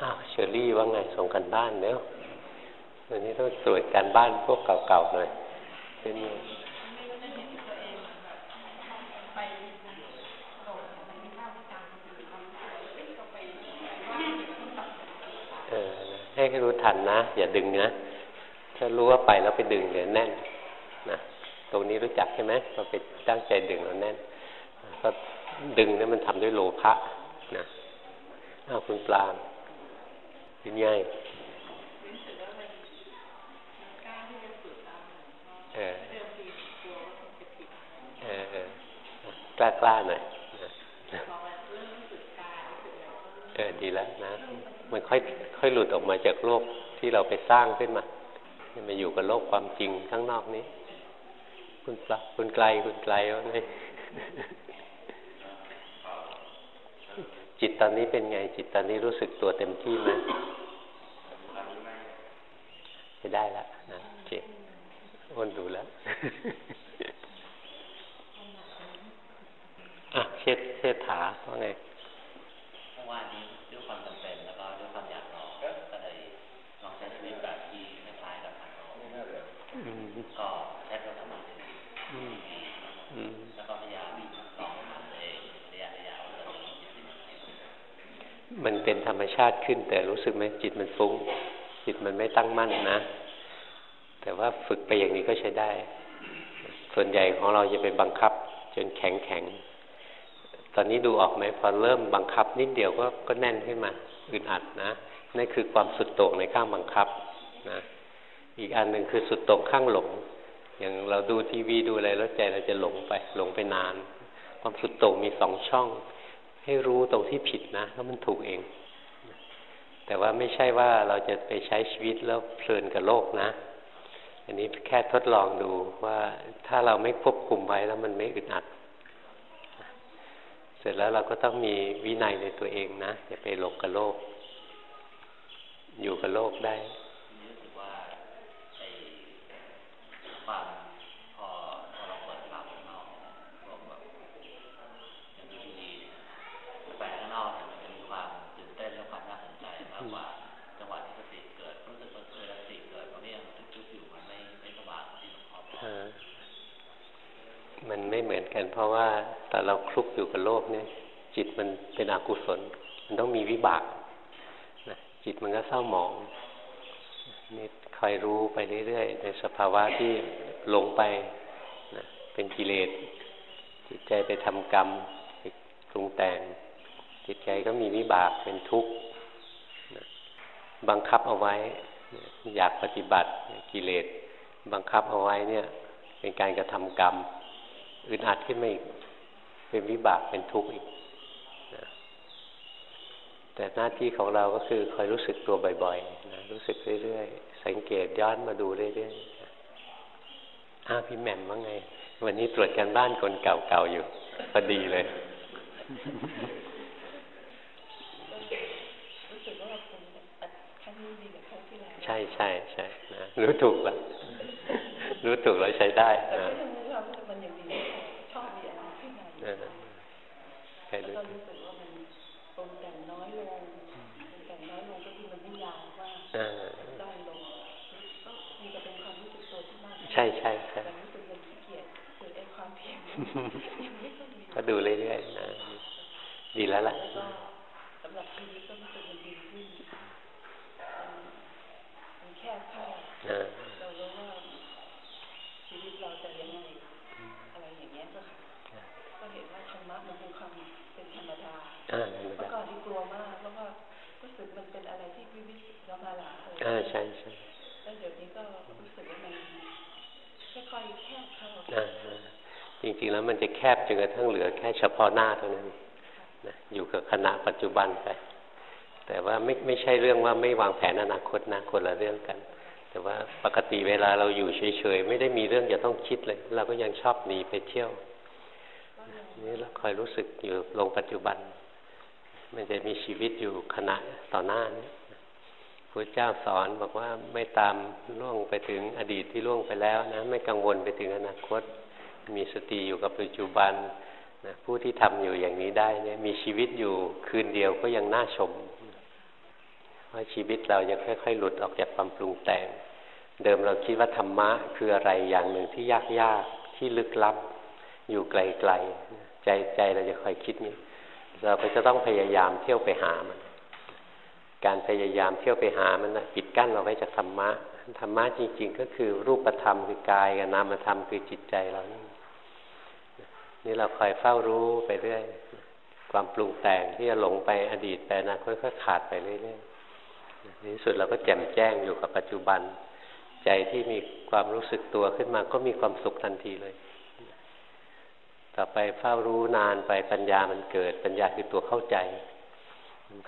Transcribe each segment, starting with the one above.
อ้าวเชอรี่ว่าไงส่งกันบ้านเนาะวันนี้ต้องตรวจการบ้านพวกเก่าๆหน่อยเป็นไงให้รู้ทันนะ อย่าดึงนะถ้ารู้ว่าไปแล้วไปดึงเดี๋ยวแน่นนะตรงนี้รู้จักใช่ไหมเราไปตั้งใจดึงแล้วแน่นก็ดึงนี่มันทำด้วยโลภะนะอ้าวคุณปลา เป็นไงเออเออเออกล้ากล้าหน่อยเออดีแล้วนะ มันค่อยค่อยหลุดออกมาจากโลกที่เราไปสร้างขึ้นมามาอยู่กับโลกความจริงข้างนอกนี้ คุณปลาคุณไกลคุณไกลว่าไง จิตตอนนี้เป็นไง จิตตอนนี้รู้สึกตัวเต็มที่ไหมจะได้แล้วนะเจ็บอ้นดูแล้วอะเช็ดเช็ดถาว่าไงเมื่อวานนี้ด้วยความจำเป็นแล้วก็ด้วยความอยากลองก็เลยลองใช้ชีวิตแบบที่คล้ายๆกับทางโลกก็แค่ตัวสมาธิแล้วก็พยายามลองทำเองระยะระยะ มันเป็นธรรมชาติขึ้น แต่รู้สึกไหมจิตมันฟุ้ง จิตมันไม่ตั้งมั่นนะ แต่ว่าฝึกไปอย่างนี้ก็ใช้ได้ ส่วนใหญ่ของเราจะไปบังคับ จนแข็งแข็งตอนนี้ดูออกไหมพอเริ่มบังคับนิดเดียวก็ก็แน่นขึ้นมาอึดอัดนะนั่นคือความสุดโต่งในข้างบังคับนะอีกอันหนึ่งคือสุดโต่งข้างหลง อย่างเราดูทีวีดูอะไรแล้วใจเราจะหลงไปหลงไปนาน ความสุดโต่งมีสองช่อง ให้รู้ตรงที่ผิดนะแล้วมันถูกเอง แต่ว่าไม่ใช่ว่าเราจะไปใช้ชีวิตแล้วเพลินกับโลกนะ อันนี้แค่ทดลองดูว่าถ้าเราไม่ควบคุมไว้แล้วมันไม่อึดอัด เสร็จแล้วเราก็ต้องมีวินัยในตัวเองนะอย่าไปหลงกับโลก อยู่กับโลกได้มันไม่เหมือน กัน เพราะว่าแต่เราคลุกอยู่กับโลกเนี่ย จิตมันเป็นอกุศล มันต้องมีวิบากนะจิตมันก็เศร้าหมองนี่คอยรู้ไปเรื่อยๆในสภาวะที่ลงไปนะเป็นกิเลสจิตใจไปทำกรรมไปรุงแต่ง จิตใจก็มีวิบากเป็นทุกข์บังคับเอาไว้ อยากปฏิบัติกิเลส บังคับเอาไว้เนี่ย เป็นการกระทำกรรม อึดอัดขึ้นมาอีก เป็นวิบากเป็นทุกข์อีกนะแต่หน้าที่ของเราก็คือคอยรู้สึกตัวบ่อยๆนะรู้สึกเรื่อยๆ สังเกตย้อนมาดูเรื่อยๆอ้าพี่แหม่มว่าไง วันนี้ตรวจการบ้านคนเก่าๆอยู่พอดีเลยใช่ใช่ใช่นะรู้ถูกแล้วรู้ถูกแล้วใช้ได้นะ ใครรู้สึกว่ามันตรงแต่งน้อยลงแต่งน้อยลงก็คือมันไม่ยาวว่าได้ลงก็มีแต่เป็นความรู้สึกตัวที่มากใช่ใช่ใช่รู้สึกมันขี้เกียจคือไอ้ความเพียรก็ดูเรื่อยๆนะดีแล้วล่ะสำหรับชีวิตก็รู้สึกมันดีขึ้นมันแคบเข้าเรารู้ว่าชีวิตเราจะยังไงอะไรอย่างเงี้ยก็ค่ะก็เห็นว่าธรรมะมันเป็นความเมื่อก่อนที่กลัวมากแล้วก็รู้ สึกมันเป็นอะไรที่วิวิแล้วมาหลาเลยอ่าใช่ใช่แล้วเดี๋ยวนี้ก็รู้สึกว่ามันค่อยๆแคบเข้าจริงๆแล้วมันจะแคบจนกระทั่งเหลือแค่เฉพาะหน้าเท่านั้นนะอยู่กับขณะปัจจุบันไป แต่ว่าไม่ไม่ใช่เรื่องว่าไม่วางแผนอนาคตนะคนละเรื่องกัน แต่ว่าปกติเวลาเราอยู่เฉยๆไม่ได้มีเรื่องจะต้องคิดเลย เราก็ยังชอบหนีไปเที่ยวนี่เราคอยรู้สึกอยู่ลงปัจจุบัน มันจะมีชีวิตอยู่ขณะต่อหน้านี้พระเจ้าสอนบอกว่าไม่ตามล่วงไปถึงอดีตที่ล่วงไปแล้วนะไม่กังวลไปถึงอนาคต มีสติอยู่กับปัจจุบันนะผู้ที่ทำอยู่อย่างนี้ได้เนี่ยมีชีวิตอยู่คืนเดียวก็ยังน่าชมว่าชีวิตเราจะค่อยๆ หลุดออกจากความปรุงแต่ง เดิมเราคิดว่าธรรมะคืออะไรอย่างหนึ่งที่ยากๆที่ลึกลับ อยู่ไกลๆใจใจเราจะคอยคิดนี้ เราก็จะต้องพยายามเที่ยวไปหามัน การพยายามเที่ยวไปหามันนะปิดกั้นเราไว้จากธรรมะ ธรรมะจริง ๆ ก็คือรูปธรรมคือกายกับนามธรรมคือจิตใจเรานี่นี่เราคอยเฝ้ารู้ไปเรื่อย ความปรุงแต่งที่จะหลงไปอดีตไปอนาคตก็ขาดไปเรื่อยๆในที่สุดเราก็แจ่มแจ้งอยู่กับปัจจุบัน ใจที่มีความรู้สึกตัวขึ้นมาก็มีความสุขทันทีเลย ต่อไปเฝ้ารู้นานไปปัญญามันเกิด ปัญญาคือตัวเข้าใจ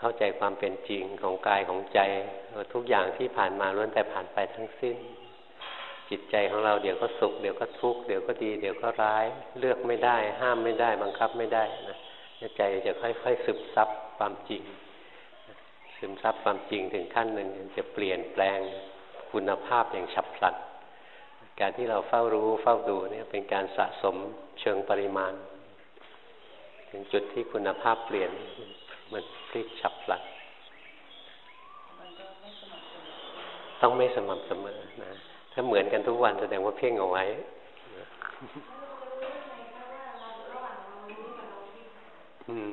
เข้าใจความเป็นจริงของกายของใจ ทุกอย่างที่ผ่านมาล้วนแต่ผ่านไปทั้งสิ้น จิตใจของเราเดี๋ยวก็สุข เดี๋ยวก็ทุกข์เดี๋ยวก็ดี เดี๋ยวก็ร้าย เลือกไม่ได้ ห้ามไม่ได้ บังคับไม่ได้นะใจจะค่อยๆซึมซับความจริงซึมซับความจริงถึงขั้นหนึ่งจะเปลี่ยนแปลงคุณภาพอย่างฉับพลัน การที่เราเฝ้ารู้เฝ้าดูเนี่ยเป็นการสะสม เชิงปริมาณ ถึงจุดที่คุณภาพเปลี่ยนมันพลิกฉับพลันต้องไม่สม่ำเสมอนะ ถ้าเหมือนกันทุกวันแสดงว่าเพ่งเอาไว้อืม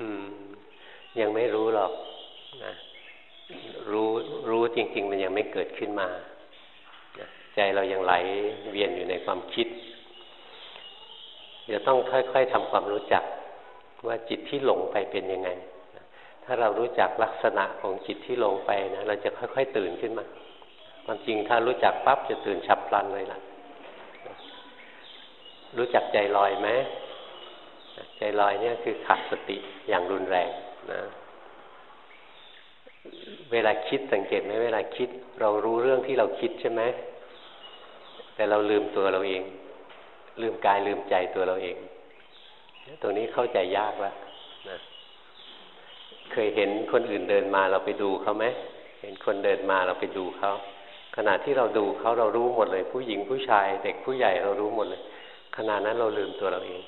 อืม ยังไม่รู้หรอกนะรู้รู้จริง ๆ มันยังไม่เกิดขึ้นมา ใจเรายังไหลเวียนอยู่ในความคิดเดี๋ยวต้องค่อย ๆทำความรู้จักว่าจิตที่หลงไปเป็นยังไง ถ้าเรารู้จักลักษณะของจิตที่หลงไปนะเราจะค่อย ๆ ตื่นขึ้นมา ความจริงถ้ารู้จักปั๊บจะตื่นฉับพลันเลยล่ะ รู้จักใจลอยไหมใจลอยเนี่ยคือขาดสติอย่างรุนแรงนะเวลาคิดสังเกตไหมเวลาคิด เรารู้เรื่องที่เราคิดใช่ไหม แต่เราลืมตัวเราเอง ลืมกายลืมใจตัวเราเอง ตรงนี้เข้าใจยากแล้วนะเคยเห็นคนอื่นเดินมาเราไปดูเขาไหมเห็นคนเดินมาเราไปดูเขาขณะที่เราดูเขาเรารู้หมดเลย ผู้หญิงผู้ชาย เด็กผู้ใหญ่เรารู้หมดเลยขณะนั้นเราลืมตัวเราเอง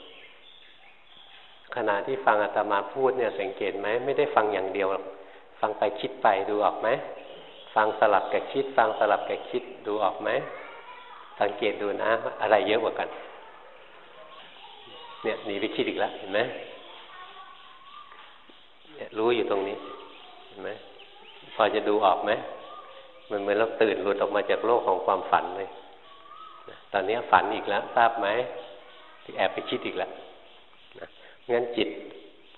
ขณะที่ฟังอาตมาพูดเนี่ยสังเกตไหมไม่ได้ฟังอย่างเดียวฟังไปคิดไปดูออกไหมฟังสลับกับคิด ฟังสลับกับคิดดูออกไหม สังเกตดูนะ อะไรเยอะกว่ากัน เนี่ยหนีไปคิดอีกแล้วเห็นไหมเนี่ยรู้อยู่ตรงนี้เห็นไหมพอจะดูออกไหมมันเหมือนเราตื่นหลุดออกมาจากโลกของความฝันเลย ตอนนี้ฝันอีกแล้ว ทราบไหมแอบไปคิดอีกแล้วนะงั้นจิต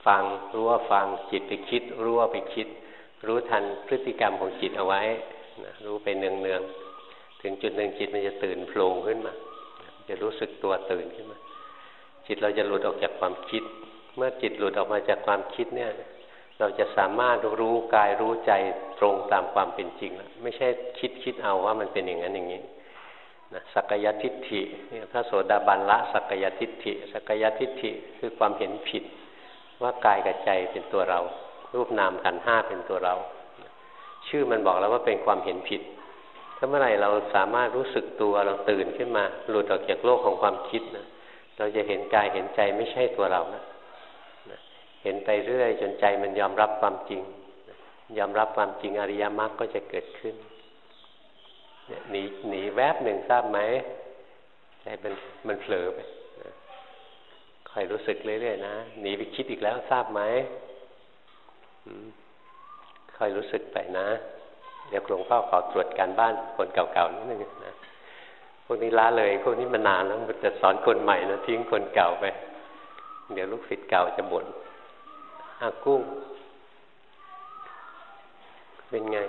ฟังรู้ว่าฟังจิตไปคิด รู้ว่าไปคิด รู้ทันพฤติกรรมของจิตเอาไว้นะรู้ไปเนืองเนือง ถึงจุดหนึ่งจิตมันจะตื่นโผล่ขึ้นมา จะรู้สึกตัวตื่นขึ้นมา จิตเราจะหลุดออกจากความคิด เมื่อจิตหลุดออกมาจากความคิดเนี่ย เราจะสามารถรู้กายรู้ใจตรงตามความเป็นจริงแล้วไม่ใช่คิดคิดเอาว่ามันเป็นอย่างนั้นอย่างนี้นะสักยทิฏฐิเนี่ยพระโสดาบันละสักยทิฏฐิสักยทิฏฐิคือความเห็นผิด ว่ากายกับใจเป็นตัวเรา รูปนามขันห้าเป็นตัวเรา ชื่อมันบอกแล้วว่าเป็นความเห็นผิด ถ้าเมื่อไหร่เราสามารถรู้สึกตัวเราตื่นขึ้นมา หลุดออกจากโลกของความคิดนะเราจะเห็นกายเห็นใจไม่ใช่ตัวเรานะเห็นไปเรื่อยจนใจมันยอมรับความจริง ยอมรับความจริงอริยมรรคก็จะเกิดขึ้นหนีหนีแวบหนึ่งทราบไหมใจมันมันเผลอไปคอยรู้สึกเรื่อยๆนะหนีไปคิดอีกแล้วทราบไหมคอยรู้สึกไปนะ เดี๋ยวหลวงพ่อขอตรวจการบ้านคนเก่าๆนิดนึงนะพวกนี้ล้าเลยพวกนี้มานานแล้วมันจะสอนคนใหม่นะทิ้งคนเก่าไป เดี๋ยวลูกศิษย์เก่าจะบ่นอากุ้ง เป็นไง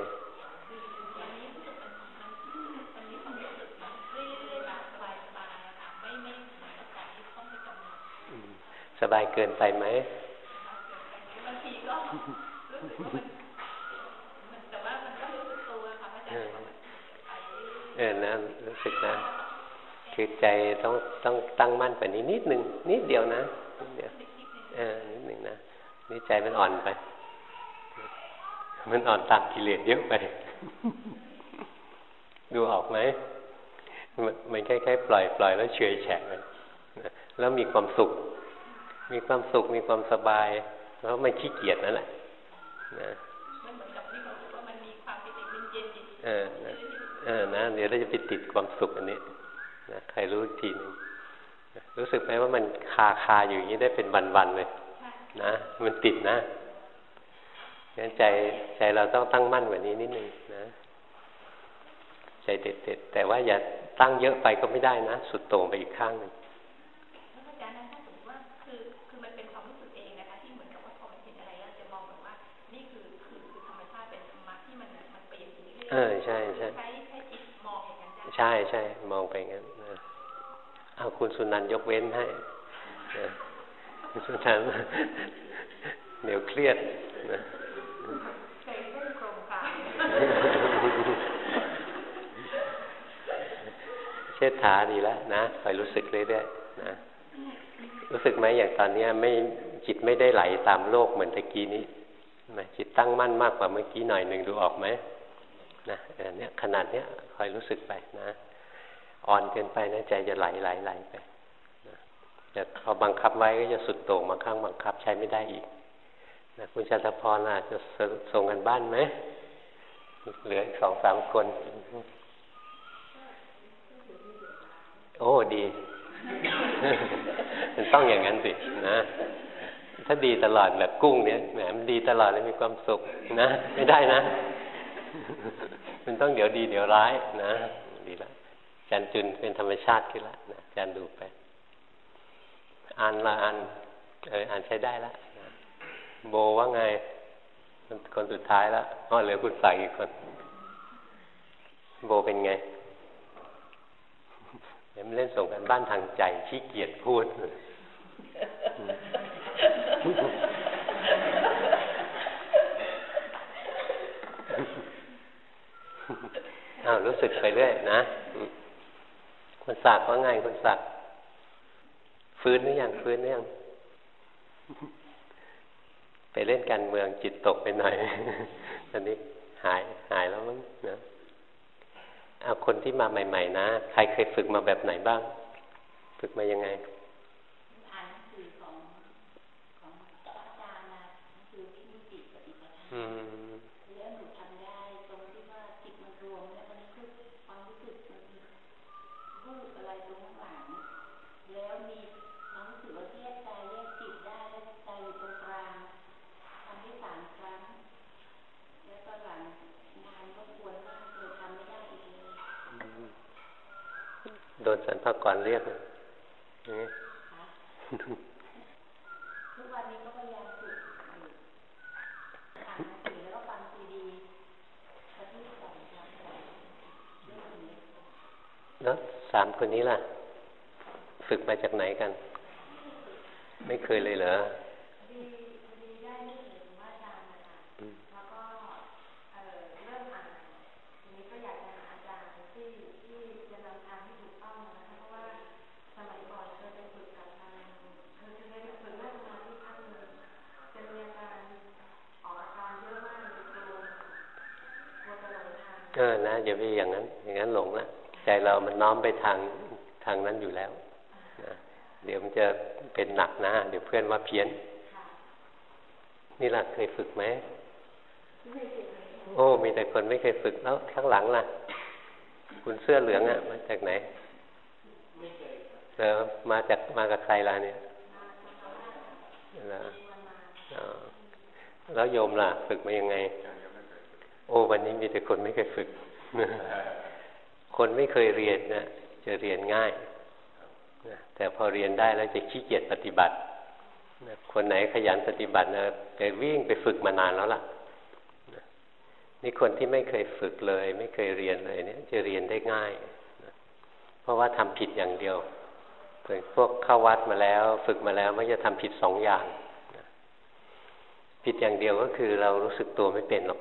สบายเกินไปไหมบางทีก็รู้สึกว่ามันแต่ว่ามันก็รู้สึกตัวค่ะอาจารย์เออนะรู้สึกนะคือใจต้องต้องตั้งมั่นไปนี้นิดหนึ่งนิดเดียวนะนิดเดียวเออนิดหนึ่งนะนี่ใจมันอ่อนไป มันอ่อนตามกิเลสเยอะไป ดูออกไหมมันคล้ายๆปล่อยปล่อยแล้วเฉยแฉะไปแล้วมีความสุข มีความสุขมีความสบายเพราะมันขี้เกียจนั่นแหละนะมันเหมือนกับที่เราว่ามันมีความเป็นเย็นเย็นเออนะ เออนะเดี๋ยวเราจะไปติดความสุขอันนี้นะใครรู้ทีนึงรู้สึกไหมว่ามันคาคาอยู่อย่างนี้ได้เป็นวันๆเลยนะมันติดนะงั้นใจใจเราต้องตั้งมั่นกว่านี้นิดนึงนะใจเด็ดๆแต่ว่าอย่าตั้งเยอะไปก็ไม่ได้นะ สุดโต่งไปอีกข้างหนึ่งอาจารย์นั้นถ้าสมมติว่าคือคือมันเป็นความรู้สึกเองนะคะที่เหมือนกับว่าพอมันเห็นอะไรแล้วจะมองแบบว่านี่คือคือคือธรรมชาติเป็นธรรมะที่มันมันเปลี่ยนอย่างนี้เออใช่ใช่ ใช่ใช่มองไปงั้นเอาคุณสุนันยกเว้นให้คุณสุนันเดี๋ยวเครียดนะเชษฐาดีแล้วนะคอยรู้สึกเรื่อยๆนะรู้สึกไหมอย่างตอนนี้ไม่จิตไม่ได้ไหลตามโลกเหมือนตะกี้นี้จิตตั้งมั่นมากกว่าเมื่อกี้หน่อยหนึ่งดูออกไหม นะอันนี้ขนาดเนี้ยคอยรู้สึกไปนะ อ่อนเกินไปนะใจจะไหลไหลไหลไปนะแต่พอบังคับไว้ก็จะสุดโต่งบางครั้งบังคับใช้ไม่ได้อีกนะคุณชาตพรอาจจะส่งกันบ้านไหมเหลือสองสามคน โอ้ดี มันต้องอย่างนั้นสินะถ้าดีตลอดแบบกุ้งเนี้ยแหมมันดีตลอดเลยมีความสุขนะ ไม่ได้นะ มันต้องเดี๋ยวดีเดี๋ยวร้ายนะ ดีละจันจุนเป็นธรรมชาติขึ้นละนะจันดูไปอ่านละอ่านเอออ่านใช้ได้ละโบว่าไง คนสุดท้ายล้วอ๋อเหลือคุณใส่อีกคน โบเป็นไงเดี๋ยวมันเล่นส่งกันบ้านทางใจขี้เกียจพูด อ้าวรู้สึกไปเรื่อยนะคุณสักว่าไงคุณสักฟื้นหรือยังฟื้นหรือยังไปเล่นการเมืองจิตตกไปหน่อยตอนนี้หายหายแล้วมั้งนะเอาคนที่มาใหม่ ๆ นะ ใครเคยฝึกมาแบบไหนบ้าง ฝึกมายังไงอ่านหนังสือของของอาจารย์นะหนังสือที่มีจิตปฏิปทาแล้วหนูทำได้ตรงที่ว่าจิตมันรวมแล้วมันคือความรู้สึกมันรูปอะไรตรงข้างหลังแล้วมีความรู้สึกว่าแยกใจแยกจิตได้แล้วใจอยู่ตรงกลางทำได้สามครั้งแล้วก็หลังนานก็ควรมากเลยทำไม่ได้อีกเลย โดนสันพากรเรียกนี่ทุกวันนี้ก็พยายามฝึกอ่านหนังสือแล้วก็ฟังซีดีแล้วสามคนนี้ล่ะ ฝึกมาจากไหนกัน ไม่เคยเลยเหรอเออนะอย่าไปอย่างนั้น อย่างนั้นหลงนะใจเรามันน้อมไปทางทางนั้นอยู่แล้วนะเดี๋ยวมันจะเป็นหนักนะเดี๋ยวเพื่อนว่าเพี้ยน นี่หลักเคยฝึกไหมโอ้ มีแต่คนไม่เคยฝึกแล้วข้างหลังล่ะ คุณเสื้อเหลืองอะมาจากไหนเออมาจากมากับใครล่ะเนี่ยแล้วโยมล่ะ ฝึกมายังไง โอ้ วันนี้มีแต่คนไม่เคยฝึก คนไม่เคยเรียนนะจะเรียนง่ายแต่พอเรียนได้แล้วจะขี้เกียจปฏิบัติคนไหนขยันปฏิบัตินะจะวิ่งไปฝึกมานานแล้วล่ะนี่คนที่ไม่เคยฝึกเลย ไม่เคยเรียนเลยเนี่ย จะเรียนได้ง่ายเพราะว่าทำผิดอย่างเดียวเือนพวกเข้าวัดมาแล้ว ฝึกมาแล้วไม่จะทำผิดสองอย่างผิดอย่างเดียวก็คือเรารู้สึกตัวไม่เป็นหรอก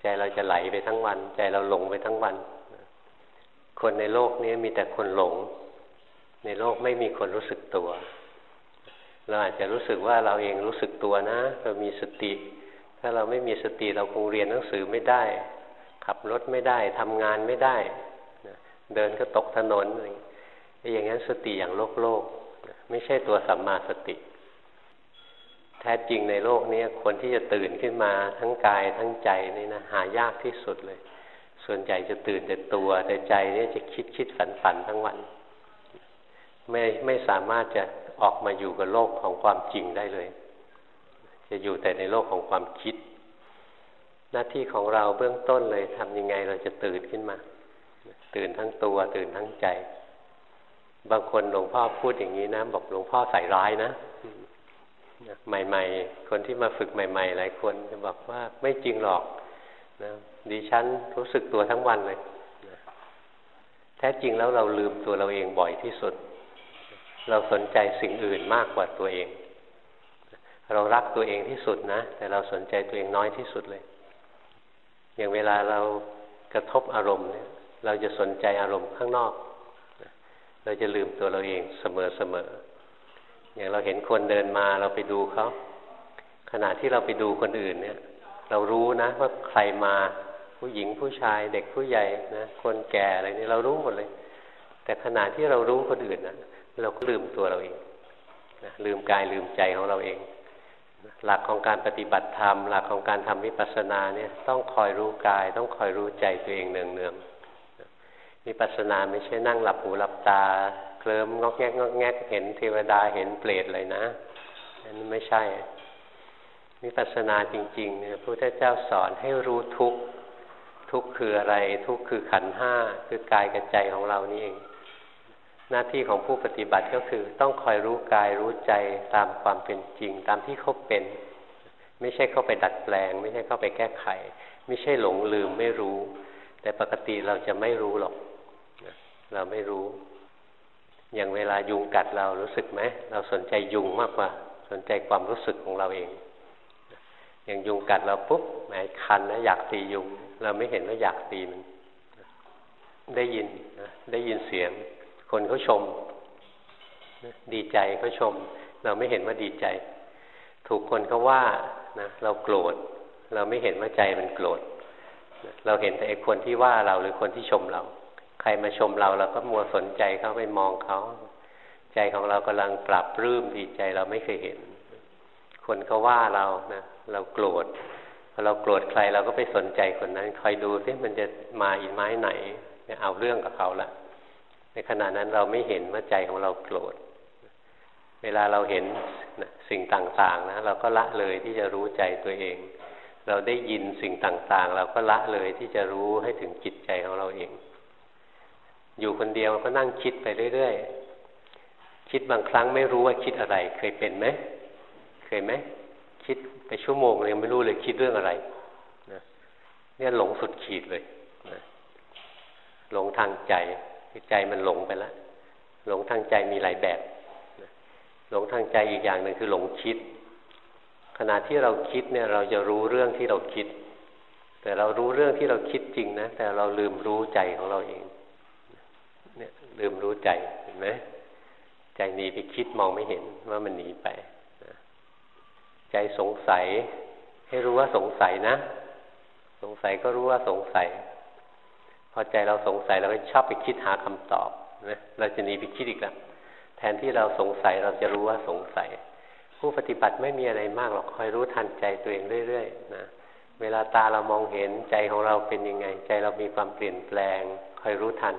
ใจเราจะไหลไปทั้งวัน ใจเราหลงไปทั้งวัน คนในโลกนี้มีแต่คนหลง ในโลกไม่มีคนรู้สึกตัว เราอาจจะรู้สึกว่าเราเองรู้สึกตัวนะ เรามีสติ ถ้าเราไม่มีสติเราคงเรียนหนังสือไม่ได้ ขับรถไม่ได้ทำงานไม่ได้ เดินก็ตกถนนอย่างนั้นสติอย่างโลกโลก ไม่ใช่ตัวสัมมาสติ แท้จริงในโลกนี้คนที่จะตื่นขึ้นมาทั้งกายทั้งใจนี่นะหายากที่สุดเลย ส่วนใหญ่จะตื่นแต่ตัวแต่ใจนี่จะคิดคิดฝันฝันทั้งวัน ไม่ไม่สามารถจะออกมาอยู่กับโลกของความจริงได้เลย จะอยู่แต่ในโลกของความคิด หน้าที่ของเราเบื้องต้นเลยทำยังไงเราจะตื่นขึ้นมา ตื่นทั้งตัว ตื่นทั้งใจ บางคนหลวงพ่อพูดอย่างนี้นะ บอกหลวงพ่อใส่ร้ายนะ ใหม่ ๆ คนที่มาฝึกใหม่ ๆ หลายคนจะบอกว่าไม่จริงหรอกนะดิฉันรู้สึกตัวทั้งวันเลยนะแท้จริงแล้วเราลืมตัวเราเองบ่อยที่สุด เราสนใจสิ่งอื่นมากกว่าตัวเอง เรารักตัวเองที่สุดนะ แต่เราสนใจตัวเองน้อยที่สุดเลย อย่างเวลาเรากระทบอารมณ์เนี่ย เราจะสนใจอารมณ์ข้างนอก เราจะลืมตัวเราเองเสมอๆอ ย่างเราเห็นคนเดินมาเราไปดูเขาขณะที่เราไปดูคนอื่นเนี่ย เรารู้นะว่าใครมาผู้หญิงผู้ชายเด็กผู้ใหญ่นะคนแก่อะไรนี่เรารู้หมดเลย แต่ขณะที่เรารู้คนอื่นนะเราก็ลืมตัวเราเองนะลืมกายลืมใจของเราเอง หลักของการปฏิบัติธรรม หลักของการทำวิปัสสนาเนี่ยต้องคอยรู้กาย ต้องคอยรู้ใจตัวเองเนืองๆวิปัสสนาไม่ใช่นั่งหลับหูหลับตา เคลิมงอกแงกงอกแงกเห็นเทวดาเห็นเปรตเลยนะอันนี้ไม่ใช่วิปัสสนาจริงๆเนี่ยพระพุทธเจ้าสอนให้รู้ทุกทุกคืออะไร ทุกคือขันห้าคือกายกับใจของเรานี่เอง หน้าที่ของผู้ปฏิบัติก็คือต้องคอยรู้กายรู้ใจตามความเป็นจริง ตามที่เขาเป็น ไม่ใช่เข้าไปดัดแปลง ไม่ใช่เข้าไปแก้ไข ไม่ใช่หลงลืมไม่รู้ แต่ปกติเราจะไม่รู้หรอกเราไม่รู้ อย่างเวลายุงกัดเรารู้สึกไหมเราสนใจยุงมากกว่า สนใจความรู้สึกของเราเอง อย่างยุงกัดเราปุ๊บหมายคันนะอยากตียุง เราไม่เห็นว่าอยากตีมัน ได้ยินได้ยินเสียง คนเขาชม ดีใจเขาชม เราไม่เห็นว่าดีใจ ถูกคนเขาว่านะเราโกรธ เราไม่เห็นว่าใจมันโกรธ เราเห็นแต่ไอ้คนที่ว่าเราหรือคนที่ชมเรา ใครมาชมเราเราก็มัวสนใจเขาไปมองเขา ใจของเรากำลังปรับรื้มดีใจเราไม่เคยเห็น คนเขาว่าเรานะเราโกรธพอเราโกรธใครเราก็ไปสนใจคนนั้น คอยดูซิมันจะมาอีกไม้ไหนเอาเรื่องกับเขาละในขณะนั้นเราไม่เห็นว่าใจของเราโกรธ เวลาเราเห็นนะสิ่งต่างๆนะเราก็ละเลยที่จะรู้ใจตัวเอง เราได้ยินสิ่งต่างๆ เราก็ละเลยที่จะรู้ให้ถึงจิตใจของเราเอง อยู่คนเดียวก็นั่งคิดไปเรื่อยๆ คิดบางครั้งไม่รู้ว่าคิดอะไร เคยเป็นไหม เคยไหม คิดไปชั่วโมงเลยไม่รู้เลยคิดเรื่องอะไรนะเนี่ยหลงสุดขีดเลยนะหลงทางใจใจมันหลงไปแล้วหลงทางใจมีหลายแบบ หลงทางใจอีกอย่างหนึ่งคือหลงคิด ขณะที่เราคิดเนี่ยเราจะรู้เรื่องที่เราคิด แต่เรารู้เรื่องที่เราคิดจริงนะ แต่เราลืมรู้ใจของเราเอง ลืมรู้ใจเห็นไหมใจหนีไปคิดมองไม่เห็นว่ามันหนีไปใจสงสัย ให้รู้ว่าสงสัยนะ สงสัยก็รู้ว่าสงสัย พอใจเราสงสัยเราก็ชอบไปคิดหาคำตอบนะเราจะหนีไปคิดอีกแล้วแทนที่เราสงสัยเราจะรู้ว่าสงสัย ผู้ปฏิบัติไม่มีอะไรมากหรอกคอยรู้ทันใจตัวเองเรื่อยๆนะเวลาตาเรามองเห็นใจของเราเป็นยังไง ใจเรามีความเปลี่ยนแปลงคอยรู้ทัน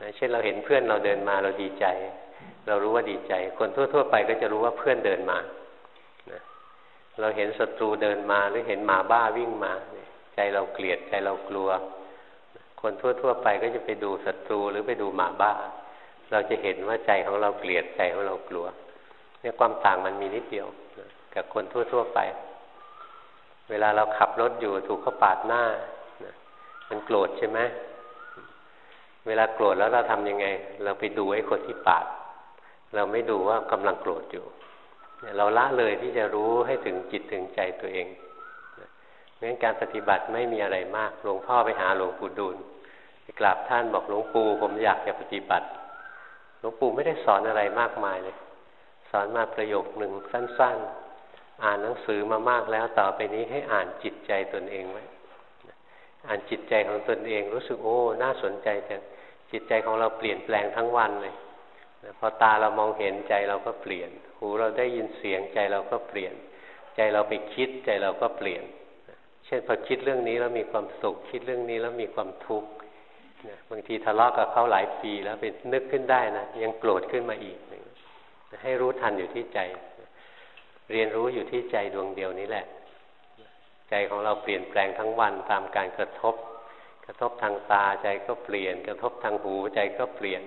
นะเช่นเราเห็นเพื่อนเราเดินมาเราดีใจ เรารู้ว่าดีใจ คนทั่ว ๆ ไปก็จะรู้ว่าเพื่อนเดินมานะเราเห็นศัตรูเดินมาหรือเห็นหมาบ้าวิ่งมา ใจเราเกลียดใจเรากลัว คนทั่ว ๆ ไปก็จะไปดูศัตรูหรือไปดูหมาบ้า เราจะเห็นว่าใจของเราเกลียดใจของเรากลัวเนี่ยความต่างมันมีนิดเดียวกับคนทั่ว ๆ ไป เวลาเราขับรถอยู่ถูกเขาปาดหน้ามันโกรธใช่ไหม เวลาโกรธแล้วเราทํำยังไง เราไปดูไอ้คนที่ปาด เราไม่ดูว่ากำลังโกรธอยู่ เราละเลยที่จะรู้ให้ถึงจิตถึงใจตัวเองงั้นการปฏิบัติไม่มีอะไรมาก หลวงพ่อไปหาหลวงปู่ดูลไปกราบท่านบอกหลวงปู่ผมอยากจะปฏิบัติ หลวงปู่ไม่ได้สอนอะไรมากมายเลย สอนมาประโยคหนึ่งสั้น ๆ อ่านหนังสือมามากแล้วต่อไปนี้ให้อ่านจิตใจตนเองไว้ อ่านจิตใจของตนเองรู้สึกโอ้ น่าสนใจจัง จิตใจของเราเปลี่ยนแปลงทั้งวันเลยพอตาเรามองเห็นใจเราก็เปลี่ยน หูเราได้ยินเสียงใจเราก็เปลี่ยน ใจเราไปคิดใจเราก็เปลี่ยน เช่นพอคิดเรื่องนี้แล้วมีความสุข คิดเรื่องนี้แล้วมีความทุกข์บางทีทะเลาะกับเขาหลายปีแล้วเป็นนึกขึ้นได้นะยังโกรธขึ้นมาอีกให้รู้ทันอยู่ที่ใจ เรียนรู้อยู่ที่ใจดวงเดียวนี้แหละ ใจของเราเปลี่ยนแปลงทั้งวันตามการกระทบ กระทบทางตาใจก็เปลี่ยน กระทบทางหูใจก็เปลี่ยน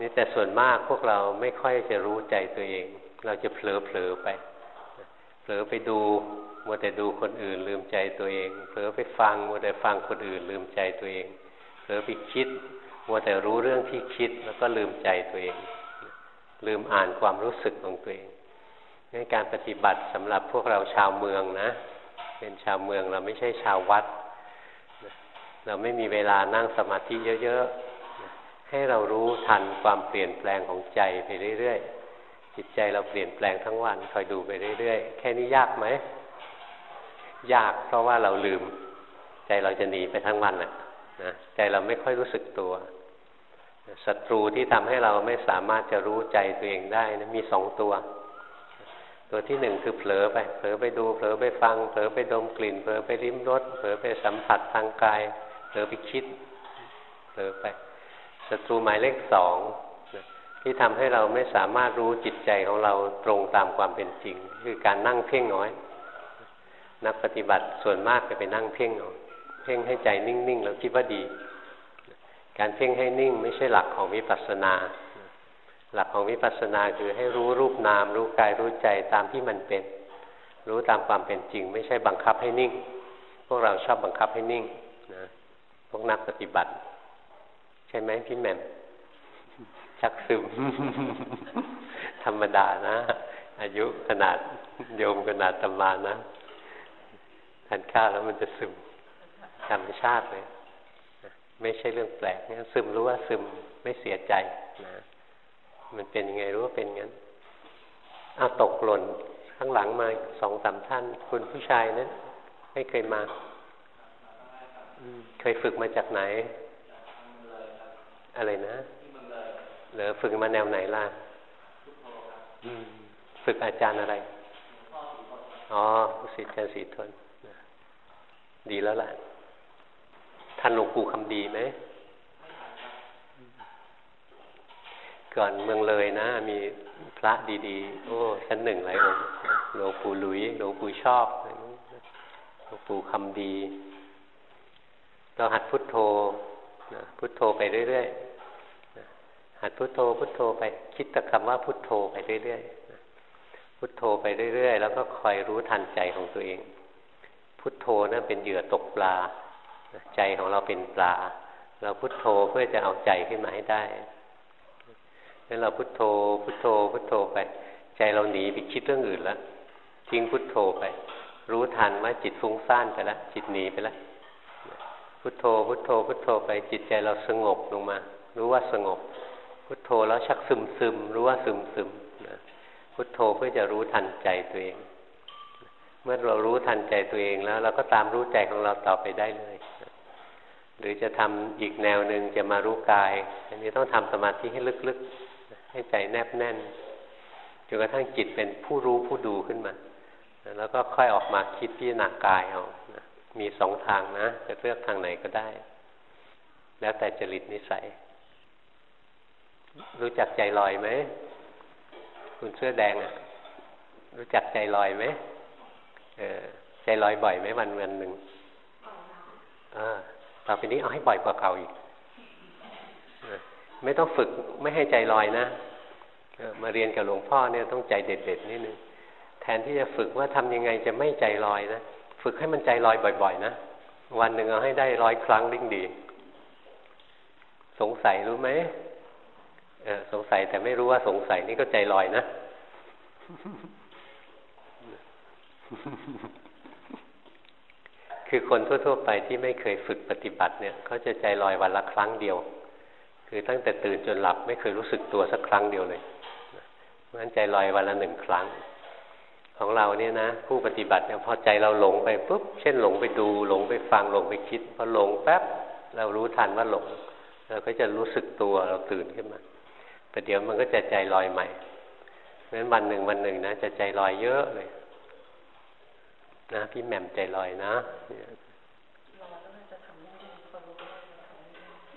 นี่แต่ส่วนมากพวกเราไม่ค่อยจะรู้ใจตัวเอง เราจะเผลอเผลอไป เผลอไปดูมัวแต่ดูคนอื่นลืมใจตัวเอง เผลอไปฟังมัวแต่ฟังคนอื่นลืมใจตัวเอง เผลอไปคิดมัวแต่รู้เรื่องที่คิดแล้วก็ลืมใจตัวเอง ลืมอ่านความรู้สึกของตัวเองนี่การปฏิบัติสำหรับพวกเราชาวเมืองนะ เป็นชาวเมืองเราไม่ใช่ชาววัด เราไม่มีเวลานั่งสมาธิเยอะๆ ให้เรารู้ทันความเปลี่ยนแปลงของใจไปเรื่อยๆ จิตใจเราเปลี่ยนแปลงทั้งวัน คอยดูไปเรื่อยๆ แค่นี้ยากไหม ยากเพราะว่าเราลืม ใจเราจะหนีไปทั้งวันแหละนะใจเราไม่ค่อยรู้สึกตัวศัตรูที่ทำให้เราไม่สามารถจะรู้ใจตัวเองได้นะมีสองตัว ตัวที่หนึ่งคือเผลอไป เผลอไปดู เผลอไปฟัง เผลอไปดมกลิ่น เผลอไปริมรส เผลอไปสัมผัสทางกาย เผลอไปคิดเผลอไปศัตรูหมายเลขสองที่ทำให้เราไม่สามารถรู้จิตใจของเราตรงตามความเป็นจริง คือการนั่งเพ่งน้อย นักปฏิบัติส่วนมากจะไปนั่งเพ่งเอาเพ่งให้ใจนิ่งๆแล้วคิดว่าดี การเพ่งให้นิ่งไม่ใช่หลักของวิปัสสนา หลักของวิปัสสนาคือให้รู้รูปนาม รู้กายรู้ใจตามที่มันเป็น รู้ตามความเป็นจริง ไม่ใช่บังคับให้นิ่ง พวกเราชอบบังคับให้นิ่ง พวกนักปฏิบัติ ใช่ไหมพี่แม่มชักซึม ธรรมดานะ อายุขนาดโยมขนาดตมานะทานข้าวแล้วมันจะซึมธรรมชาติเลยไม่ใช่เรื่องแปลกเนี่ยซึมรู้ว่าซึมไม่เสียใจนะมันเป็นยังไงรู้ว่าเป็นงั้นเอาตกหล่นข้างหลังมาสองสามท่าน คุณผู้ชายนะั้น ไม่เคยมา เคยฝึกมาจากไหน อะไรนะหรือฝึกมาแนวไหนล่ะฝึกอาจารย์อะไร อ๋อสิทธิ์อาจารย์สีทน ดีแล้วล่ะทันหลวงปู่คำดีไหม ก่อนเมืองเลยนะ มีพระดี ๆ โอ้ชั้นหนึ่งหลายองค์หลวงปู่หลุย หลวงปู่ชอบหลวงปู่คำดี เราหัดพุทโธนะพุทโธไปเรื่อยๆหัดพุทโธพุทโธไปคิดแต่คำว่าพุทโธไปเรื่อยๆพุทโธไปเรื่อยๆ แล้วก็คอยรู้ทันใจของตัวเอง พุทโธนะั้นเป็นเหยื่อตกปลา ใจของเราเป็นปลา เราพุทโธเพื่อจะเอาใจขึ้นมาให้ได้แล้วเราพุทโธ พุทโธ พุทโธไป ใจเราหนีไปคิดเรื่องอื่นแล้วทิ้งพุโทโธไป รู้ทันว่าจิตฟุ้งซ่านไปแล้วจิตหนีไปแล้ว พุโทโธ พุโทโธ พุโทโธไปจิตใจเราสงบลงมา รู้ว่าสงบ พุโทโธแล้วชักซึมซึมรู้ว่าซึมซึมนะพุโทโธเพื่อจะรู้ทันใจตัวเอง เมื่อเรารู้ทันใจตัวเองแล้ว เราก็ตามรู้ใจของเราต่อไปได้เลย หรือจะทำอีกแนวหนึ่งจะมารู้กาย อันนี้ต้องทำสมาธิให้ลึกๆ ให้ใจแนบแน่นจนกระทั่งจิตเป็นผู้รู้ผู้ดูขึ้นมา แล้วก็ค่อยออกมาคิดพิจารณากายเอา มีสองทางนะ จะเลือกทางไหนก็ได้ แล้วแต่จริตนิสัย รู้จักใจลอยไหม คุณเสื้อแดงอะรู้จักใจลอยไหมเออใจลอยบ่อยไหมวันวันหนึ่งอ่าต่อไปนี้เอาให้บ่อยกว่าเก่าอีกไม่ต้องฝึกไม่ให้ใจลอยนะมาเรียนกับหลวงพ่อเนี่ยต้องใจเด็ดๆนิดนึงแทนที่จะฝึกว่าทำยังไงจะไม่ใจลอยนะ ฝึกให้มันใจลอยบ่อย ๆ นะ วันหนึ่งเอาให้ได้ร้อยครั้งดิ่งดี สงสัยรู้ไหมเออสงสัยแต่ไม่รู้ว่าสงสัยนี่ก็ใจลอยนะ คือคนทั่ว ๆ ไปที่ไม่เคยฝึกปฏิบัติเนี่ยเขาจะใจลอยวันละครั้งเดียว คือตั้งแต่ตื่นจนหลับไม่เคยรู้สึกตัวสักครั้งเดียวเลยเพราะฉะนั้นใจลอยวันละหนึ่งครั้ง ของเราเนี่ยนะ ผู้ปฏิบัติเนี่ยพอใจเราหลงไปปุ๊บเช่นหลงไปดูหลงไปฟังหลงไปคิดพอหลงแป๊บเรารู้ทันว่าหลงเราก็จะรู้สึกตัวเราตื่นขึ้นมาประเดี๋ยวมันก็จะใจลอยใหม่เพราะฉะนั้นวันหนึ่งวันหนึ่งนะจะใจลอยเยอะเลย นะพี่แหม่มใจลอยนะ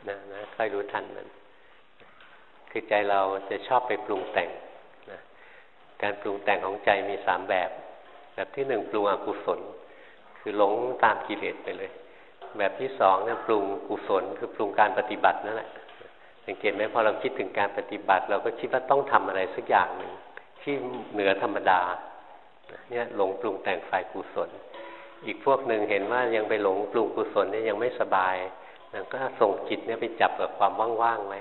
นะนะค่อยรู้ทันมันคือใจเราจะชอบไปปรุงแต่ง การปรุงแต่งของใจมีสามแบบ แบบที่หนึ่งปรุงอกุศล คือหลงตามกิเลสไปเลย แบบที่สองเนี่ยปรุงกุศล คือปรุงการปฏิบัตินั่นแหละสังเกตไหมพอเราคิดถึงการปฏิบัติ เราก็คิดว่าต้องทำอะไรสักอย่างหนึ่งที่เหนือธรรมดาเนี่ยหลงปรุงแต่งฝ่ายกุศล อีกพวกหนึ่งเห็นว่ายังไปหลงปรุงกุศลเนี่ยยังไม่สบายนั่นก็ส่งจิตเนี่ยไปจับกับความว่างๆไว้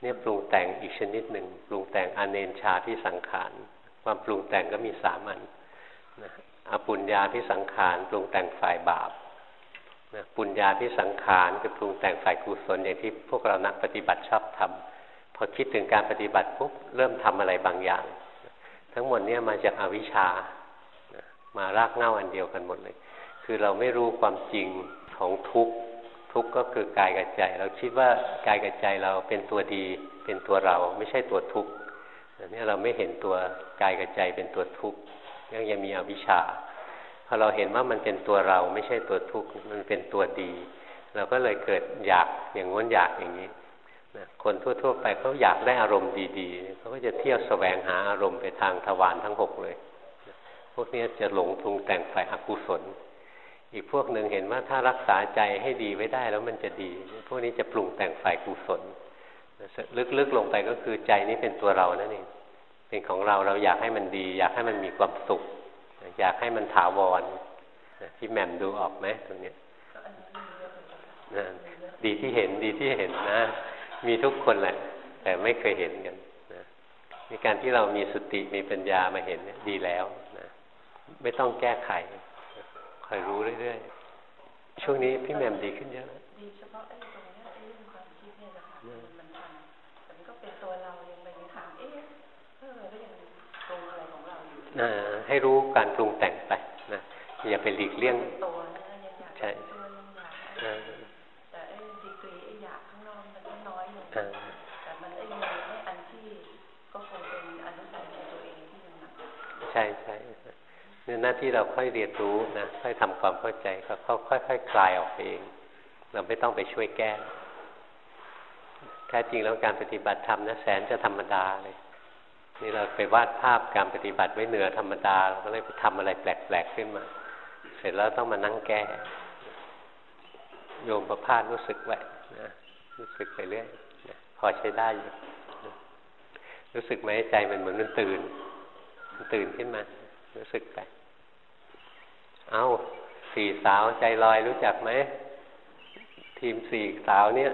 เนี่ยปรุงแต่งอีกชนิดหนึ่งปรุงแต่งอเนนชาที่สังขาร ความปรุงแต่งก็มีสามันนะอปุญญาที่สังขารปรุงแต่งฝ่ายบาปนะปุญญาที่สังขารคือปรุงแต่งฝ่ายกุศลอย่างที่พวกเรานักปฏิบัติชอบทำพอคิดถึงการปฏิบัติปุ๊บเริ่มทำอะไรบางอย่าง ทั้งหมดเนี่ยมาจากอาวิชชามารากเง่าอันเดียวกันหมดเลย คือเราไม่รู้ความจริงของทุกข์ทุกข์ก็คือกายกับใจ เราคิดว่ากายกับใจเราเป็นตัวดี เป็นตัวเราไม่ใช่ตัวทุกข์ แต่นี่เราไม่เห็นตัวกายกับใจเป็นตัวทุกข์ยังยังมีอวิชชาพอเราเห็นว่ามันเป็นตัวเราไม่ใช่ตัวทุกข์มันเป็นตัวดี เราก็เลยเกิดอยากอย่างง้นอยากอย่างนี้นะคนทั่วๆไปเขาอยากได้อารมณ์ดีๆเขาก็จะเที่ยวแสวงหาอารมณ์ไปทางทวารทั้งหกเลย พวกนี้จะหลงปรุงแต่งฝ่ายอกุศล อีกพวกหนึ่งเห็นว่าถ้ารักษาใจให้ดีไว้ได้แล้วมันจะดี พวกนี้จะปรุงแต่งฝ่ายกุศล ลึกๆลงไปก็คือใจนี้เป็นตัวเรานั่นเองเป็นของเราเราอยากให้มันดี อยากให้มันมีความสุข อยากให้มันถาวรพี่แหม่มดูออกไหมตรงนี้ดีที่เห็นดีที่เห็นนะ มีทุกคนแหละ แต่ไม่เคยเห็นกันนะในการที่เรามีสติมีปัญญามาเห็นดีแล้วนะไม่ต้องแก้ไขคอยรู้เรื่อยๆช่วงนี้พี่แหม่มดีขึ้นเยอะดีเฉ ให้รู้การปรุงแต่งไปนะอย่าไปหลีกเลี่ยงตัวนะยังอยากใช่แต่ไอ้ดีกรีไอ้อยากข้างนอกมันก็น้อยลงแต่มันไอ้ไอ้อันที่ก็คงเป็นอนุสัยในตัวเองที่มันหนักใช่ใช่เนี่ยหน้าที่เราค่อยเรียนรู้นะค่อยทำความเข้าใจเขาค่อยๆคคลายออกเอง เราไม่ต้องไปช่วยแก้แท้จริงแล้วการปฏิบัติธรรมนะแสนจะธรรมดาเลย นี่เราไปวาดภาพการปฏิบัติไว้เหนือธรรมดาเราก็เลยไปทำอะไรแปลกๆขึ้นมา เสร็จแล้วต้องมานั่งแก้ โยมประพาสรู้สึกไว้นะรู้สึกไปเรื่อยพอใช้ได้อยู่รู้สึกไหมใจมันเหมือนมันตื่น มันตื่นขึ้นมา รู้สึกไป เอาสี่สาวใจลอยรู้จักไหม ทีมสี่สาวเนี่ย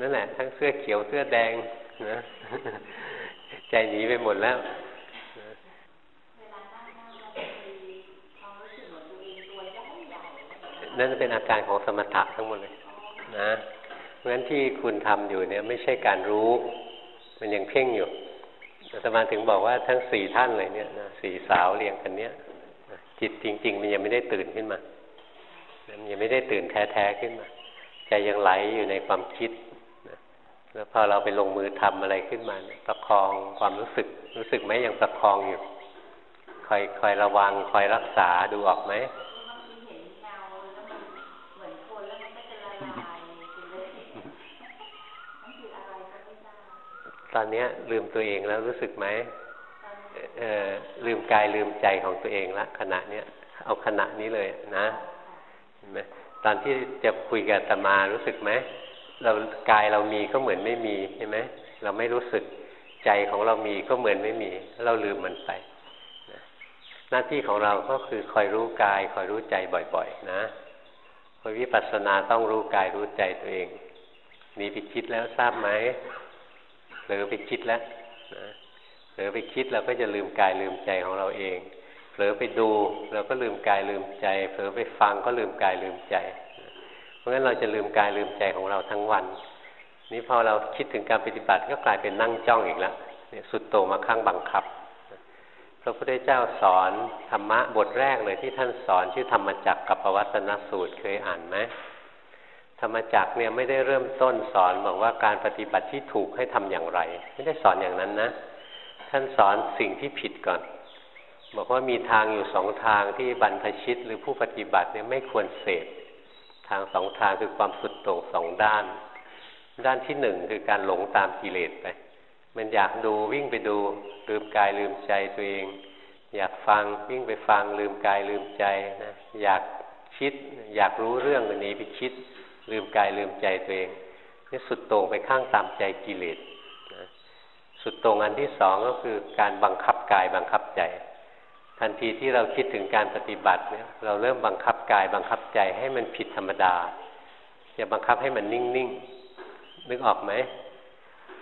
นั่นแหละ ทั้งเสื้อเขียวเสื้อแดงนะ ใจหนีไปหมดแล้วนั่นเป็นอาการของสมถะทั้งหมดเลยนะเพราะฉะนั้นที่คุณทำอยู่เนี่ยไม่ใช่การรู้ มันยังเพ่งอยู่อาตมาถึงบอกว่าทั้งสี่ท่านเลยเนี่ยนะสี่สาวเรียงกันเนี้ยจิตจริง ๆ มันยังไม่ได้ตื่นขึ้นมามันยังไม่ได้ตื่นแท้ๆขึ้นมาใจยังไหลอยู่ในความคิด แล้วพอเราไปลงมือทำอะไรขึ้นมาประคองความรู้สึก รู้สึกไหมยังประคองอยู่คอยคอยระวังคอยรักษาดูออกไหมตอนนี้ลืมตัวเองแล้วรู้สึกไหมลืมกายลืมใจของตัวเองละขณะเนี้ยเอาขณะนี้เลยนะเห็นไหมตอนที่จะคุยกับตมารู้สึกไหม เรากายเรามีก็เหมือนไม่มีใช่ไหมเราไม่รู้สึกใจของเรามีก็เหมือนไม่มี เราลืมมันไปหน้าที่ของเราก็คือคอยรู้กาย คอยรู้ใจบ่อย ๆ นะคอยวิปัสสนาต้องรู้กายรู้ใจตัวเองมีไปคิดแล้วทราบไหมหรือไปคิดแล้วนะเผลอไปคิดเราก็จะลืมกายลืมใจของเราเองเผลอไปดูเราก็ลืมกายลืมใจเผลอไปฟังก็ลืมกายลืมใจ เพราะฉะนั้นเราจะลืมกายลืมใจของเราทั้งวัน นี้พอเราคิดถึงการปฏิบัติก็กลายเป็นนั่งจ้องอีกแล้วเนี่ยสุดโตมาข้างบังคับพระพุทธเจ้าสอนธรรมะบทแรกเลยที่ท่านสอนชื่อธรรมจักรกับปวัตนสูตรเคยอ่านไหมธรรมจักรเนี่ยไม่ได้เริ่มต้นสอนบอกว่าการปฏิบัติที่ถูกให้ทำอย่างไร ไม่ได้สอนอย่างนั้นนะ ท่านสอนสิ่งที่ผิดก่อน บอกว่ามีทางอยู่สองทางที่บรรพชิตหรือผู้ปฏิบัติเนี่ยไม่ควรเสพ ทางสองทางคือความสุดโต่งสองด้าน ด้านที่หนึ่งคือการหลงตามกิเลสไป มันอยากดูวิ่งไปดูลืมกายลืมใจตัวเอง อยากฟังวิ่งไปฟังลืมกายลืมใจนะอยากคิดอยากรู้เรื่องอันนี้ไปคิด ลืมกายลืมใจตัวเองนี่สุดโต่งไปข้างตามใจกิเลสสุดตรงอันที่สองก็คือการบังคับกายบังคับใจ ทันทีที่เราคิดถึงการปฏิบัติเนี่ยเราเริ่มบังคับกายบังคับใจให้มันผิดธรรมดา อย่าบังคับให้มันนิ่งๆ นึกออกไหม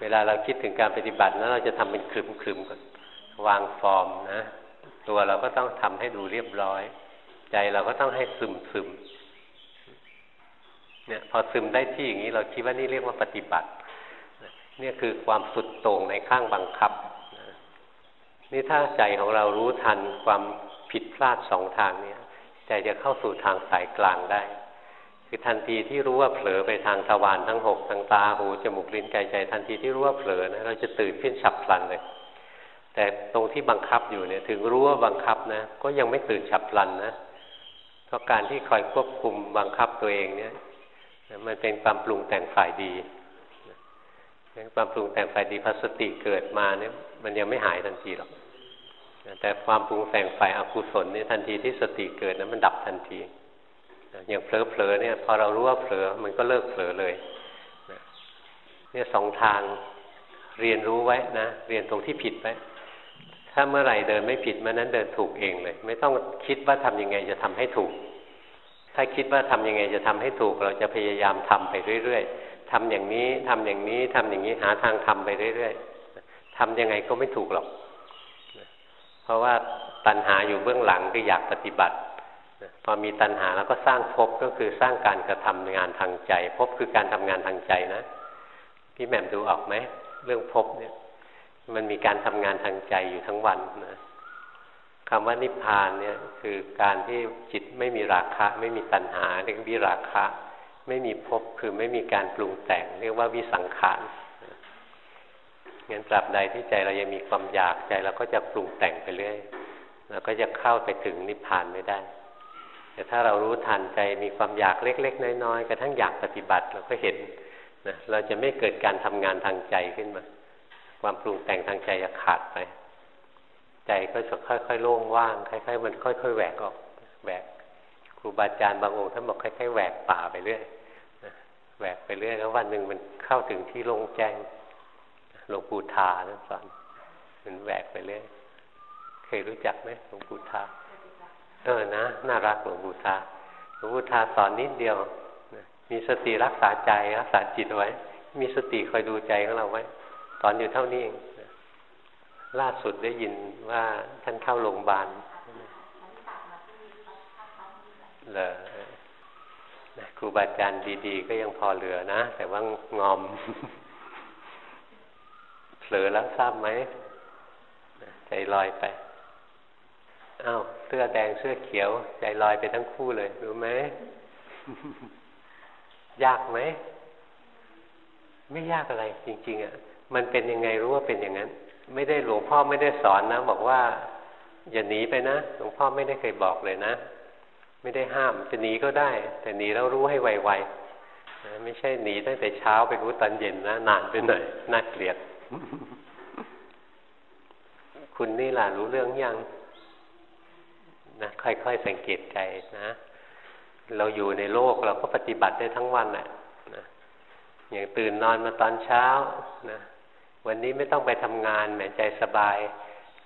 เวลาเราคิดถึงการปฏิบัติแล้วเราจะทำเป็นคลึมๆก่อนวางฟอร์มนะ ตัวเราก็ต้องทำให้ดูเรียบร้อย ใจเราก็ต้องให้ซึมซึมเนี่ยพอซึมได้ที่อย่างนี้เราคิดว่านี่เรียกว่าปฏิบัติเนี่ยคือความสุดโต่งในข้างบังคับ นี่ถ้าใจของเรารู้ทันความผิดพลาดสองทางเนี่ยใจจะเข้าสู่ทางสายกลางได้ คือทันทีที่รู้ว่าเผลอไปทางทวารทั้งหกทางตาหูจมูกลิ้นกายใจ ทันทีที่รู้ว่าเผลอนะเราจะตื่นขึ้นฉับพลันเลย แต่ตรงที่บังคับอยู่เนี่ยถึงรู้ว่าบังคับนะ ก็ยังไม่ตื่นฉับพลันนะเพราะการที่คอยควบคุมบังคับตัวเองเนี่ยมันเป็นความปรุงแต่งฝ่ายดีความปรุงแต่งฝ่ายดีพอสติเกิดมาเนี่ยมันยังไม่หายทันทีหรอก แต่ความปรุงแต่งฝ่ายอกุศลนี่ทันทีที่สติเกิดนั้นมันดับทันที อย่างเผลอๆเนี่ยพอเรารู้ว่าเผลอมันก็เลิกเผลอเลยเนี่ยสองทางเรียนรู้ไว้นะ เรียนตรงที่ผิดไว้ถ้าเมื่อไหร่เดินไม่ผิดเมื่อนั้นเดินถูกเองเลย ไม่ต้องคิดว่าทำยังไงจะทำให้ถูก ถ้าคิดว่าทำยังไงจะทำให้ถูก เราจะพยายามทำไปเรื่อยๆทำอย่างนี้ทำอย่างนี้ทำอย่างนี้หาทางทำไปเรื่อยๆทำยังไงก็ไม่ถูกหรอก ราะว่าตัณหาอยู่เบื้องหลังคืออยากปฏิบัติพอมีตัณหาแล้วก็สร้างภพก็คือสร้างการกระทำงานทางใจภพคือการทำงานทางใจนะพี่แหม่มดูออกไหมเรื่องภพเนี่ย มันมีการทำงานทางใจอยู่ทั้งวันนะคำว่านิพพานเนี่ยคือการที่จิตไม่มีราคะ ไม่มีตัณหาเรียกวิราคะ ไม่มีภพคือไม่มีการปรุงแต่ง เรียกว่าวิสังขาร งั้นตราบใดที่ใจเรายังมีความอยากใจเราก็จะปรุงแต่งไปเรื่อยเราก็จะเข้าไปถึงนิพพานไม่ได้ แต่ถ้าเรารู้ทันใจมีความอยากเล็ก ๆ น้อยๆกระทั่งอยากปฏิบัติเราก็เห็นนะเราจะไม่เกิดการทำงานทางใจขึ้นมา ความปรุงแต่งทางใจจะขาดไป ใจก็จะค่อยๆโล่งว่างค่อยๆมันค่อย ๆแหวกออกแหวกครูบาอาจารย์บางองค์ท่านบอกคล้ายๆแหวกป่าไปเรื่อยแหวกไปเรื่อยแล้ววันหนึ่งมันเข้าถึงที่โล่งแจ้ง หลวงปู่ทาท่านสอนมันแหวกไปเรื่อยเคยรู้จักไหมหลวงปู่ทาเออนะน่ารักหลวงปู่ทาหลวงปู่ทาสอนนิดเดียวมีสติรักษาใจรักษาจิตไว้ มีสติคอยดูใจของเราไว้สอนอยู่เท่านี้เองล่าสุดได้ยินว่าท่านเข้าโรงพยาบาลเหรอครูบาอาจารย์ดี ๆ ก็ยังพอเหลือนะ แต่ว่างอม ลอแล้วทราบไหมใจลอยไปอา้าวเสื้อแดงเสื้อเขียว ใจลอยไปทั้งคู่เลยรู้ไหมยากไหมไม่ยากอะไร จริง ๆอะ่ะมันเป็นยังไงรู้ว่าเป็นอย่างนั้น ไม่ได้หลวงพ่อไม่ได้สอนนะ บอกว่า อย่าหนีไปนะหลวงพ่อไม่ได้เคยบอกเลยนะไม่ได้ห้ามจะหนีก็ได้ แต่หนีแล้วรู้ให้ไวๆไม่ใช่หนีตั้งแต่เช้าไปรู้ตอนเย็นนะนานไปหน่อยน่าเกลียด คุณนี่ล่ะรู้เรื่องยังนะค่อยๆสังเกตใจนะ เราอยู่ในโลกเราก็ปฏิบัติได้ทั้งวันแหละนะอย่างตื่นนอนมาตอนเช้านะวันนี้ไม่ต้องไปทำงานแหมใจสบาย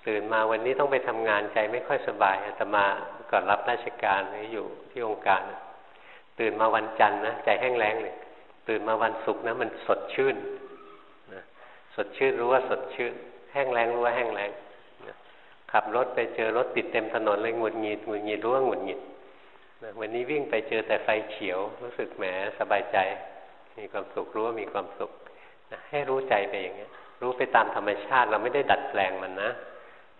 ตื่นมาวันนี้ต้องไปทำงานใจไม่ค่อยสบายอาตมาก่อนรับราชการอยู่ที่องค์การ ตื่นมาวันจันทร์นะใจแห้งแล้งเลยตื่นมาวันศุกร์นะมันสดชื่น สดชื่นรู้ว่าสดชื่น แห้งแล้งรู้ว่าแห้งแล้งขับรถไปเจอรถติดเต็มถนนเลยหงุดหงิดหงุดหงิดรู้ว่าหงุดหงิดวันนี้วิ่งไปเจอแต่ไฟเขียวรู้สึกแหมสบายใจ มีความสุขรู้ว่ามีความสุขนะให้รู้ใจไปอย่างเงี้ยรู้ไปตามธรรมชาติเราไม่ได้ดัดแปลงมันนะ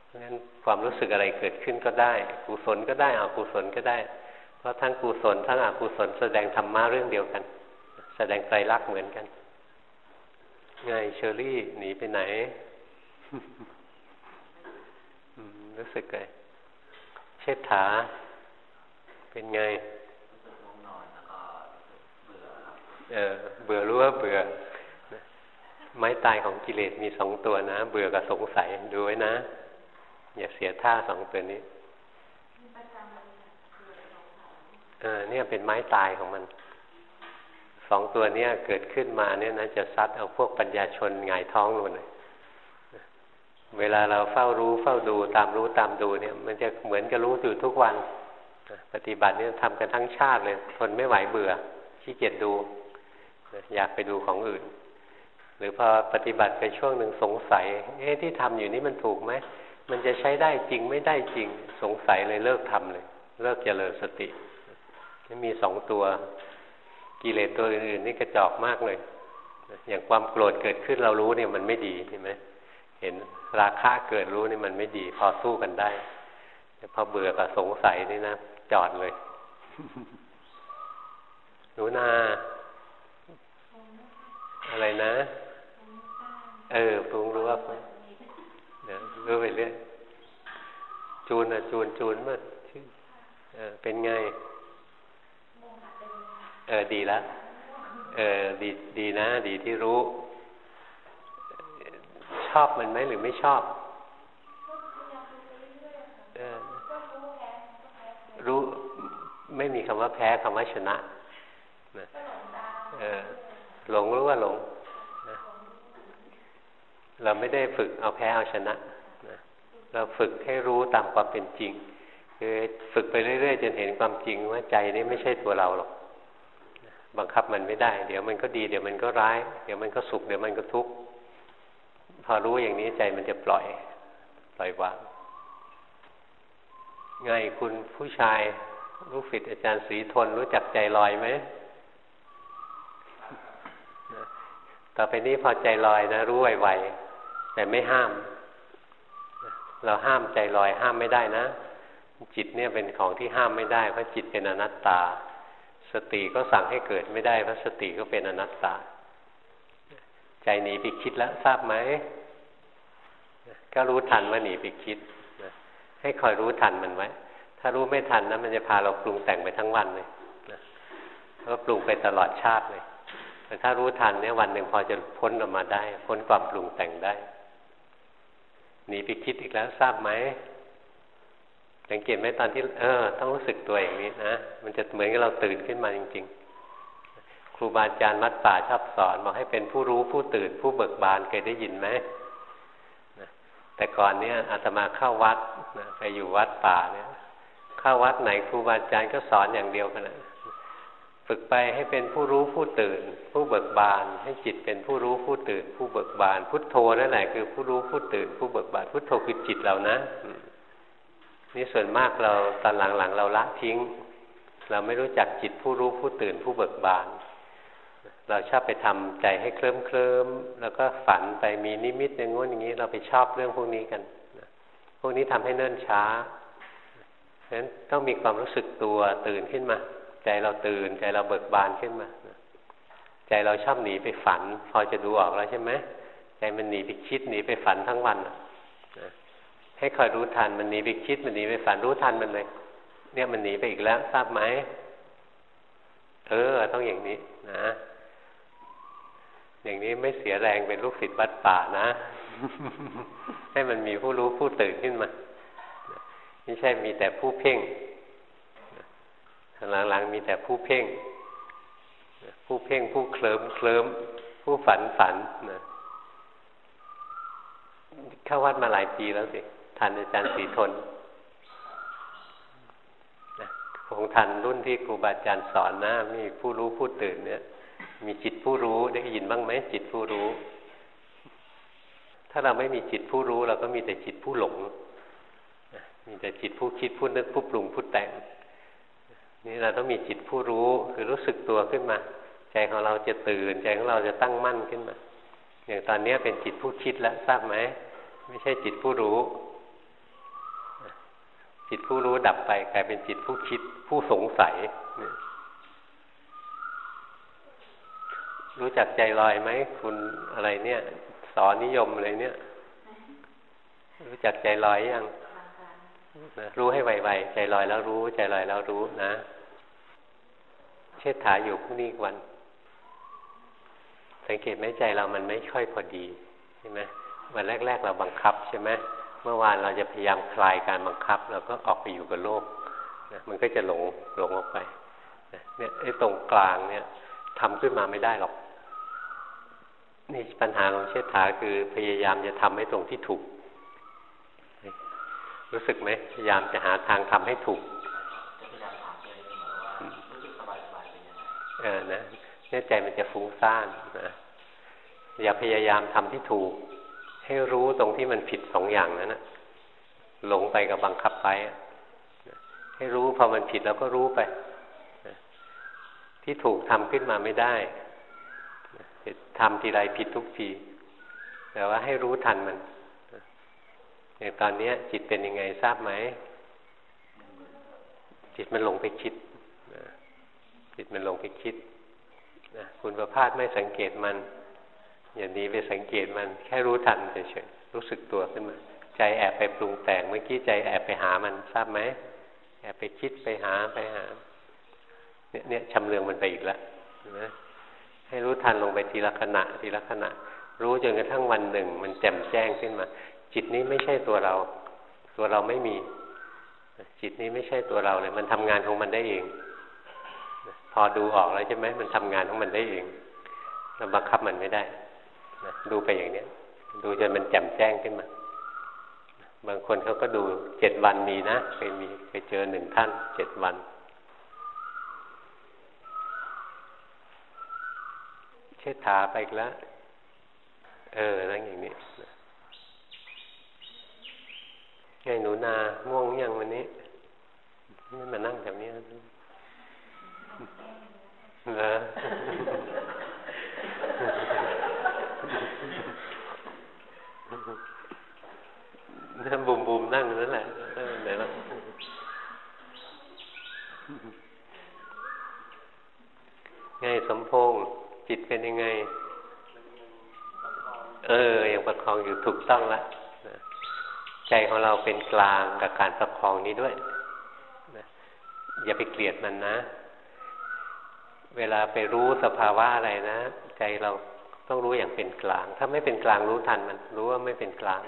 เพราะฉะนั้นความรู้สึกอะไรเกิดขึ้นก็ได้ กุศลก็ได้อกุศลก็ได้ เพราะทั้งกุศลทั้งอกุศลแสดงธรรมะเรื่องเดียวกัน แสดงไตรลักษณ์เหมือนกัน ไงเชอรี่หนีไปไหน รู้สึกไง เชษฐา เป็นไงเออเบื่อรู้ว่าเบื่อ ไม้ตายของกิเลสมีสองตัวนะ เบื่อกับสงสัยดูไว้นะ อย่าเสียท่าสองตัวนี้เออเนี่ยเป็นไม้ตายของมัน องตัวเนี้ยเกิดขึ้นมาเนี่ยนะจะซัดเอาพวกปัญญาชนหงายท้องลงเลยเวลาเราเฝ้ารู้เฝ้าดูตามรู้ตามดูเนี่ย มันจะเหมือนกับรู้อยู่ทุกวัน ปฏิบัติเนี่ยทำกันทั้งชาติเลย ทนไม่ไหวเบื่อขี้เกียจดู อยากไปดูของอื่น หรือพอปฏิบัติไปช่วงหนึ่งสงสัย เอ๊ะที่ทำอยู่นี้มันถูกไหมมันจะใช้ได้จริงไม่ได้จริงสงสัยเลยเลิกทำเลย เลิกเจริญสติมีสองตัว กิเลสตัวอื่นๆนี่กระจอกมากเลย อย่างความโกรธเกิดขึ้นเรารู้เนี่ยมันไม่ดีเห็นไหมเห็นราคะเกิดรู้นี่มันไม่ดี พอสู้กันได้แต่พอเบื่อกับสงสัยนี่นะจอดเลยหนูนาอะไรนะ เออปรุงรู้ว่าเดี๋ยวรู้ไปเรื่อยจูนอะจูนจูนมาเออเป็นไง เออดีแล้วเออดีดีนะ ดีที่รู้ ชอบมันไหมหรือไม่ชอบรู้ไม่มีคำว่าแพ้คำว่าชนะนะเออหลงรู้ว่าหลงนะเราไม่ได้ฝึกเอาแพ้เอาชนะนะเราฝึกให้รู้ตามความเป็นจริง คือฝึกไปเรื่อยๆจนเห็นความจริงว่าใจนี้ไม่ใช่ตัวเราหรอก บังคับมันไม่ได้ เดี๋ยวมันก็ดี เดี๋ยวมันก็ร้าย เดี๋ยวมันก็สุข เดี๋ยวมันก็ทุกข์ พอรู้อย่างนี้ใจมันจะปล่อย ปล่อยวาง ไงคุณผู้ชายลูกศิษย์อาจารย์ศรีทนรู้จักใจลอยไหม ต่อไปนี้พอใจลอยนะ รู้ไวๆแต่ไม่ห้าม เราห้ามใจลอยห้ามไม่ได้นะ จิตเนี่ยเป็นของที่ห้ามไม่ได้ เพราะจิตเป็นอนัตตา สติก็สั่งให้เกิดไม่ได้เพราะสติก็เป็นอนัตตา ใจหนีไปคิดแล้วทราบไหมก็รู้ทันว่าหนีไปคิดนะให้คอยรู้ทันมันไว้ ถ้ารู้ไม่ทันนะมันจะพาเราปรุงแต่งไปทั้งวันเลยนะก็ปรุงไปตลอดชาติเลยแต่ถ้ารู้ทันเนี่ยวันหนึ่งพอจะพ้นออกมาได้ พ้นความปรุงแต่งได้ หนีไปคิดอีกแล้วทราบไหม สังเกตไหมตอนที่เออต้องรู้สึกตัวอย่างนี้นะมันจะเหมือนกับเราตื่นขึ้นมาจริง ๆ ครูบาอาจารย์วัดป่าชอบสอนบอกให้เป็นผู้รู้ผู้ตื่นผู้เบิกบานเคยได้ยินไหมแต่ก่อนเนี้ยอาตมาเข้าวัดนะไปอยู่วัดป่าเนี่ยเข้าวัดไหนครูบาอาจารย์ก็สอนอย่างเดียวกันนะฝึกไปให้เป็นผู้รู้ผู้ตื่น ผู้เบิกบาน ให้จิตเป็นผู้รู้ผู้ตื่น ผู้เบิกบาน พุทโธนั่นแหละคือผู้รู้ผู้ตื่น ผู้เบิกบานพุทโธคือจิตเรานะ นี่ส่วนมากเราตอนหลังๆเราละทิ้ง เราไม่รู้จักจิตผู้รู้ผู้ตื่นผู้เบิกบาน เราชอบไปทำใจให้เคลิ้มเคลิมแล้วก็ฝันไปมีนิมิตอย่างงู้นอย่างนี้ เราไปชอบเรื่องพวกนี้กันพวกนี้ทำให้เนิ่นช้าฉะนั้นต้องมีความรู้สึกตัวตื่นขึ้นมา ใจเราตื่นใจเราเบิกบานขึ้นมาใจเราชอบหนีไปฝัน พอจะดูออกแล้วใช่ไหมใจมันหนีไปคิดหนีไปฝันทั้งวัน ให้คอยรู้ทันมันหนีไปคิดมันหนีไปฝันรู้ทันมันเลย เนี่ยมันหนีไปอีกแล้วทราบไหมเออต้องอย่างนี้นะอย่างนี้ไม่เสียแรงเป็นลูกศิษย์วัดป่านะ ให้มันมีผู้รู้ผู้ตื่นขึ้นมาไม่ใช่มีแต่ผู้เพ่งหลังๆมีแต่ผู้เพ่ง ผู้เพ่งผู้เคลิมเคลิมผู้ฝันฝันนะเข้าวัดมาหลายปีแล้วสิ ทันอาจารย์สีทนคงทันรุ่นที่ครูบาอาจารย์สอนนะมีผู้รู้ผู้ตื่นเนี่ย มีจิตผู้รู้ได้ยินบ้างไหมจิตผู้รู้ ถ้าเราไม่มีจิตผู้รู้ เราก็มีแต่จิตผู้หลงมีแต่จิตผู้คิดผู้นึกผู้ปรุงผู้แต่ง นี่เราต้องมีจิตผู้รู้คือรู้สึกตัวขึ้นมา ใจของเราจะตื่น ใจของเราจะตั้งมั่นขึ้นมา อย่างตอนนี้เป็นจิตผู้คิดแล้วทราบไหมไม่ใช่จิตผู้รู้ จิตผู้รู้ดับไปกลายเป็นจิตผู้คิดผู้สงสัย รู้จักใจลอยไหมคุณอะไรเนี่ย สอนนิยมอะไรเนี่ย รู้จักใจลอยยังนะรู้ให้ไวๆใจลอยแล้วรู้ ใจลอยแล้วรู้นะ เชิดถาอยู่พรุ่งนี้วัน สังเกตไหมใจเรามันไม่ค่อยพอดีใช่ไหมวันแรก ๆ เราบังคับใช่ไหม เมื่อวานเราจะพยายามคลายการบังคับ เราก็ออกไปอยู่กับโลกนะมันก็จะหลงหลงออกไปนะเนี่ยไอ้ตรงกลางเนี่ยทำขึ้นมาไม่ได้หรอก นี่ปัญหาของเชษฐาคือพยายามจะทำให้ตรงที่ถูก รู้สึกไหมพยายามจะหาทางทำให้ถูกเออนะเนี่ยใจมันจะฟุ้งซ่านนะอย่าพยายามทำที่ถูก ให้รู้ตรงที่มันผิดสองอย่างนั้นนะหลงไปกับบังคับไป ให้รู้พอมันผิดแล้วก็รู้ไป ที่ถูกทำขึ้นมาไม่ได้ทำทีไรผิดทุกที แต่ว่าให้รู้ทันมัน อย่างตอนนี้จิตเป็นยังไงทราบไหม จิตมันหลงไปคิด จิตมันหลงไปคิด คุณประพาสไม่สังเกตมัน อย่างนี้ไปสังเกตมันแค่รู้ทันเฉยๆรู้สึกตัวขึ้นมา ใจแอบไปปรุงแต่งเมื่อกี้ใจแอบไปหามันทราบไหมแอบไปคิดไปหาไปหา เนี่ยเนี่ยชำเลืองมันไปอีกแล้วนะให้รู้ทันลงไปทีละขณะทีละขณะ รู้จนกระทั่งวันหนึ่ง มันแจ่มแจ้งขึ้นมา จิตนี้ไม่ใช่ตัวเรา ตัวเราไม่มี จิตนี้ไม่ใช่ตัวเราเลย มันทำงานของมันได้เอง พอดูออกแล้วใช่ไหมมันทำงานของมันได้เองเราบังคับมันไม่ได้ นะดูไปอย่างเนี้ย ดูจนมันแจ่มแจ้งขึ้นมา บางคนเขาก็ดูเจ็ดวันมีนะเคยมีเคยเจอหนึ่งท่านเจ็ดวัน เชิดขาไปอีกแล้ว เออนั่งอย่างนี้ไงหนูนาง่วงยังวันนี้ไม่มานั่งแบบนี้เหรอ นั่นบุมบุมนั่งนั่นแหละไหนละไงสมพงษ์จิตเป็นยังไง เออยังประคองอยู่ถูกต้องละใจของเราเป็นกลางกับการประคองนี้ด้วยอย่าไปเกลียดมันนะ เวลาไปรู้สภาวะอะไรนะ ใจเราต้องรู้อย่างเป็นกลาง ถ้าไม่เป็นกลางรู้ทันมัน รู้ว่าไม่เป็นกลาง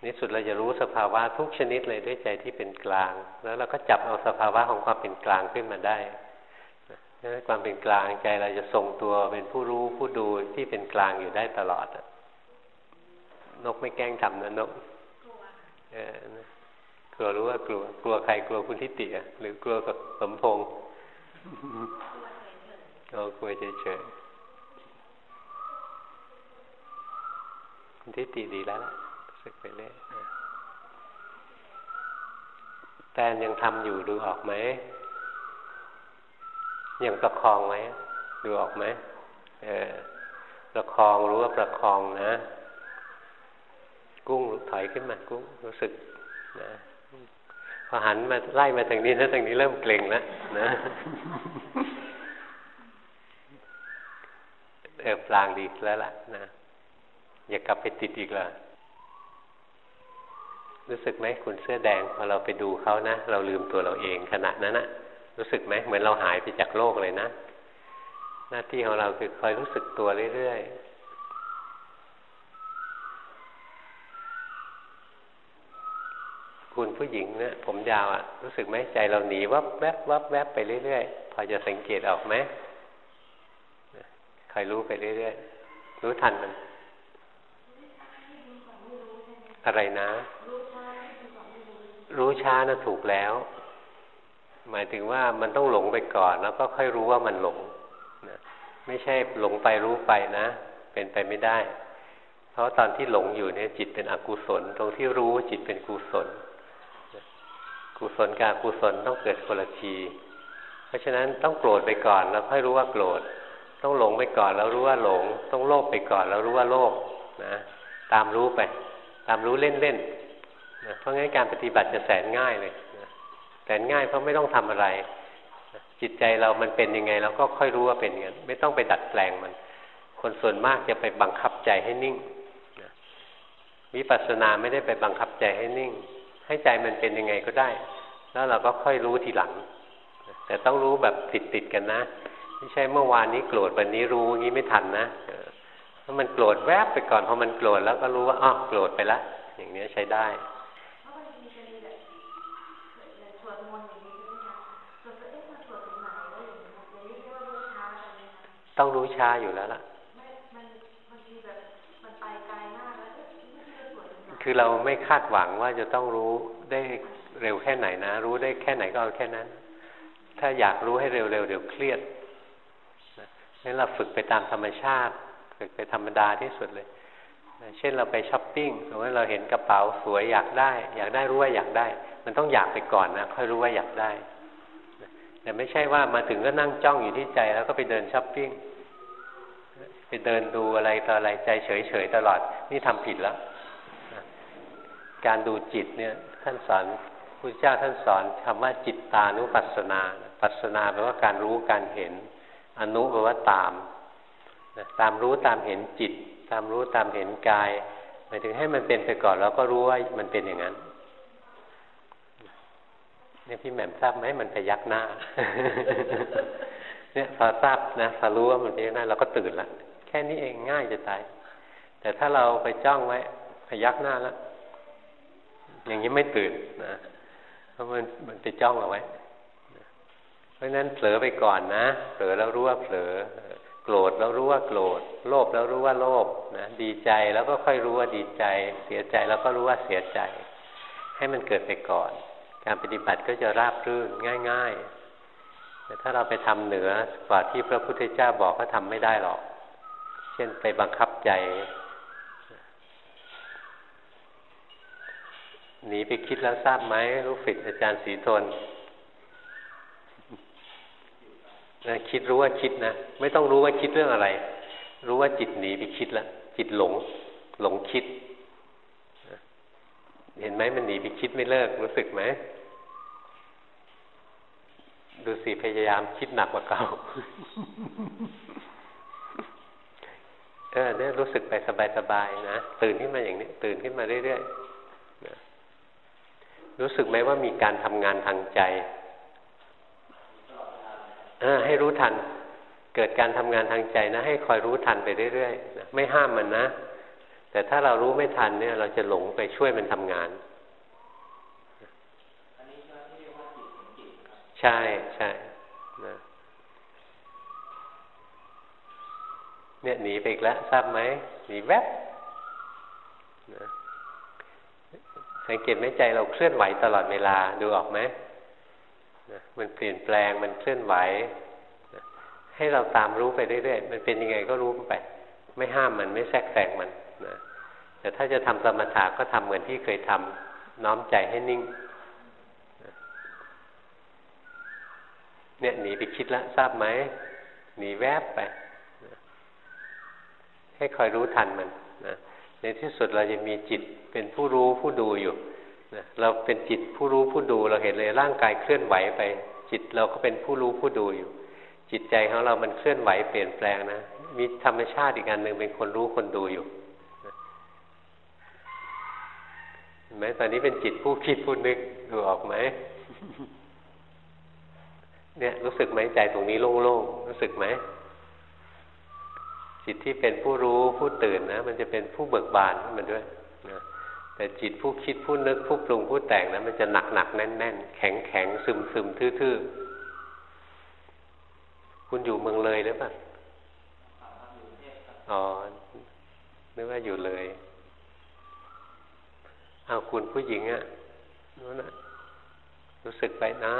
นะนี่สุดเราจะรู้สภาวะทุกชนิดเลยด้วยใจที่เป็นกลาง แล้วเราก็จับเอาสภาวะของความเป็นกลางขึ้นมาได้ความเป็นกลางใจเราจะทรงตัวเป็นผู้รู้ผู้ดูที่เป็นกลางอยู่ได้ตลอดนกไม่แกล้งทำนะนกกลัวรู้ว่ากลัว กลัวใครกลัวคุณทิฏฐิหรือกลัวกับสมพงษ์เรากลัวเฉยๆคุณทิฏฐิดีแล้วล่ะ สึกไปเรื่อยแต่ยังทำอยู่ดูออกไหมยังประคองไหมดูออกไหมเออประคองรู้ว่าประคองนะ กุ้งถอยขึ้นมากุ้งรู้สึกนะพอหันมาไล่มาทางนี้นะทางนี้เริ่มเกร็งแล้วนะเออปลางดีแล้วล่ะนะ อย่ากลับไปติดอีกละ รู้สึกไหมคุณเสื้อแดงพอเราไปดูเขานะเราลืมตัวเราเองขณะนั้นนะรู้สึกไหมเหมือนเราหายไปจากโลกเลยนะ หน้าที่ของเราคือคอยรู้สึกตัวเรื่อยๆคุณผู้หญิงเนะี่ยผมยาวอะ่ะ รู้สึกไหมใจเราหนีวับแวบวับแวบไปเรื่อยๆ พอจะสังเกตออกไหมคอยรู้ไปเรื่อยๆ รู้ทันมัน อะไรนะ รู้ช้านะถูกแล้ว หมายถึงว่ามันต้องหลงไปก่อน แล้วก็ค่อยรู้ว่ามันหลงนะไม่ใช่หลงไปรู้ไปนะ เป็นไปไม่ได้ เพราะตอนที่หลงอยู่เนี่ยจิตเป็นอกุศล ตรงที่รู้จิตเป็นกุศล กุศลกับกุศลต้องเกิดคนละที เพราะฉะนั้นต้องโกรธไปก่อนแล้วค่อยรู้ว่าโกรธ ต้องหลงไปก่อนแล้วรู้ว่าหลง ต้องโลภไปก่อนแล้วรู้ว่าโลภนะ ตามรู้ไป ตามรู้เล่นๆนะเพราะงั้นการปฏิบัติจะแสนง่ายเลยแต่ง่ายเพราะไม่ต้องทำอะไรจิตใจเรามันเป็นยังไงเราก็ค่อยรู้ว่าเป็นอย่างนั้นไม่ต้องไปดัดแปลงมัน คนส่วนมากจะไปบังคับใจให้นิ่งวิปัสสนาไม่ได้ไปบังคับใจให้นิ่งใให้ใจมันเป็นยังไงก็ได้ แล้วเราก็ค่อยรู้ทีหลัง แต่ต้องรู้แบบติดติดกันนะไม่ใช่เมื่อวานนี้โกรธวันนี้รู้งี้ไม่ทันนะ ถ้ามันโกรธแวบไปก่อนพอมันโกรธแล้วก็รู้ว่าอ้าวโกรธไปล้วอย่างนี้ใช้ได้ต้องรู้ช้าอยู่แล้วล่ะ คือเราไม่คาดหวังว่าจะต้องรู้ได้เร็วแค่ไหนนะ รู้ได้แค่ไหนก็เอาแค่นั้น ถ้าอยากรู้ให้เร็วๆเดี๋ยวเครียดนั้นเราฝึกไปตามธรรมชาติ ฝึกไปธรรมดาที่สุดเลย เช่นเราไปช้อปปิ้งสมมติเราเห็นกระเป๋าสวยอยากได้ อยากได้รู้ว่าอยากได้ มันต้องอยากไปก่อนนะค่อยรู้ว่าอยากได้แต่ไม่ใช่ว่ามาถึงก็นั่งจ้องอยู่ที่ใจแล้วก็ไปเดินช้อปปิ้งไปเดินดูอะไรต่ออะไรใจเฉยๆตลอด นี่ทำผิดแล้ว การดูจิตเนี่ยท่านสอนพระเจ้าท่านสอนคำว่าจิตตานุปัสสนา ปัสสนาแปลว่าการรู้การเห็น อนุแปลว่าตาม ตามรู้ตามเห็นจิต ตามรู้ตามเห็นกายหมายถึงให้มันเป็นไปก่อนแล้วก็รู้ว่ามันเป็นอย่างนั้นเนี่ยพี่แหม่มทราบไหมมันพยักหน้า เนี่ยพอทราบนะพอรู้ว่ามันเป็นอย่างนั้นเราก็ตื่นละแค่นี้เองง่ายจะตาย แต่ถ้าเราไปจ้องไว้พยักหน้าแล้วอย่างนี้ไม่ตื่นนะเพราะมันมันไปจ้องเอาไว้ เพราะฉะนั้นเผลอไปก่อนนะเผลอแล้วรู้ว่าเผลอ โกรธแล้วรู้ว่าโกรธ โลภแล้วรู้ว่าโลภนะดีใจแล้วก็ค่อยรู้ว่าดีใจ เสียใจแล้วก็รู้ว่าเสียใจ ให้มันเกิดไปก่อน การปฏิบัติก็จะราบรื่นง่าย ๆ แต่ถ้าเราไปทำเหนือกว่าที่พระพุทธเจ้าบอกก็ทำไม่ได้หรอก เช่นไปบังคับใจหนีไปคิดแล้วทราบไหมรู้ฟิดอาจารย์สีทน นะคิดรู้ว่าคิดนะไม่ต้องรู้ว่าคิดเรื่องอะไร รู้ว่าจิตหนีไปคิดแล้วจิตหลง หลงคิด เห็นไหมมันหนีไปคิดไม่เลิกรู้สึกไหมดูสิพยายามคิดหนักกว่าเก่าเออเนี่ยรู้สึกไปสบายๆนะตื่นขึ้นมาอย่างนี้ ตื่นขึ้นมาเรื่อยๆรู้สึกไหมว่ามีการทำงานทางใจ ให้รู้ทัน เกิดการทำงานทางใจนะ ให้คอยรู้ทันไปเรื่อยๆไม่ห้ามมันนะ แต่ถ้าเรารู้ไม่ทันเนี่ย เราจะหลงไปช่วยมันทำงานใช่ใช่นะเนี่ยหนีไปอีกแล้วทราบไหมหนีแวบนะสังเกตไหมใจเราเคลื่อนไหวตลอดเวลาดูออกไหม มันเปลี่ยนแปลงมันเคลื่อนไหวให้เราตามรู้ไปเรื่อยๆมันเป็นยังไงก็รู้ไป ไม่ห้ามมันไม่แทรกแซงมันนะแต่ถ้าจะทำสมถะก็ทำเหมือนที่เคยทำน้อมใจให้นิ่งเนี่ยหนีไปคิดแล้วทราบไหมหนีแวบไปให้คอยรู้ทันมันนะในที่สุดเราจะมีจิตเป็นผู้รู้ผู้ดูอยู่ นะเราเป็นจิตผู้รู้ผู้ดูเราเห็นเลยร่างกายเคลื่อนไหวไป จิตเราก็เป็นผู้รู้ผู้ดูอยู่ จิตใจของเรามันเคลื่อนไหวเปลี่ยนแปลงนะมีธรรมชาติอีกอันหนึ่งเป็นคนรู้คนดูอยู่เห็นไหมตอนนี้เป็นจิตผู้คิดผู้นึกดูออกไหมเนี่ยรู้สึกไหมใจตรงนี้โล่งๆรู้สึกไหมจิตที่เป็นผู้รู้ผู้ตื่นนะมันจะเป็นผู้เบิกบานมันด้วยนะ แต่จิตผู้คิดผู้นึกผู้ปรุงผู้แต่งนะมันจะหนักหนักแน่นแน่นแข็งแข็งซึมซึมทื่อๆ คุณอยู่เมืองเลยหรือเปล่าอ๋อนึกว่าอยู่เลยเอาคุณผู้หญิงอะ่ะนู้นนะรู้สึกไปนะ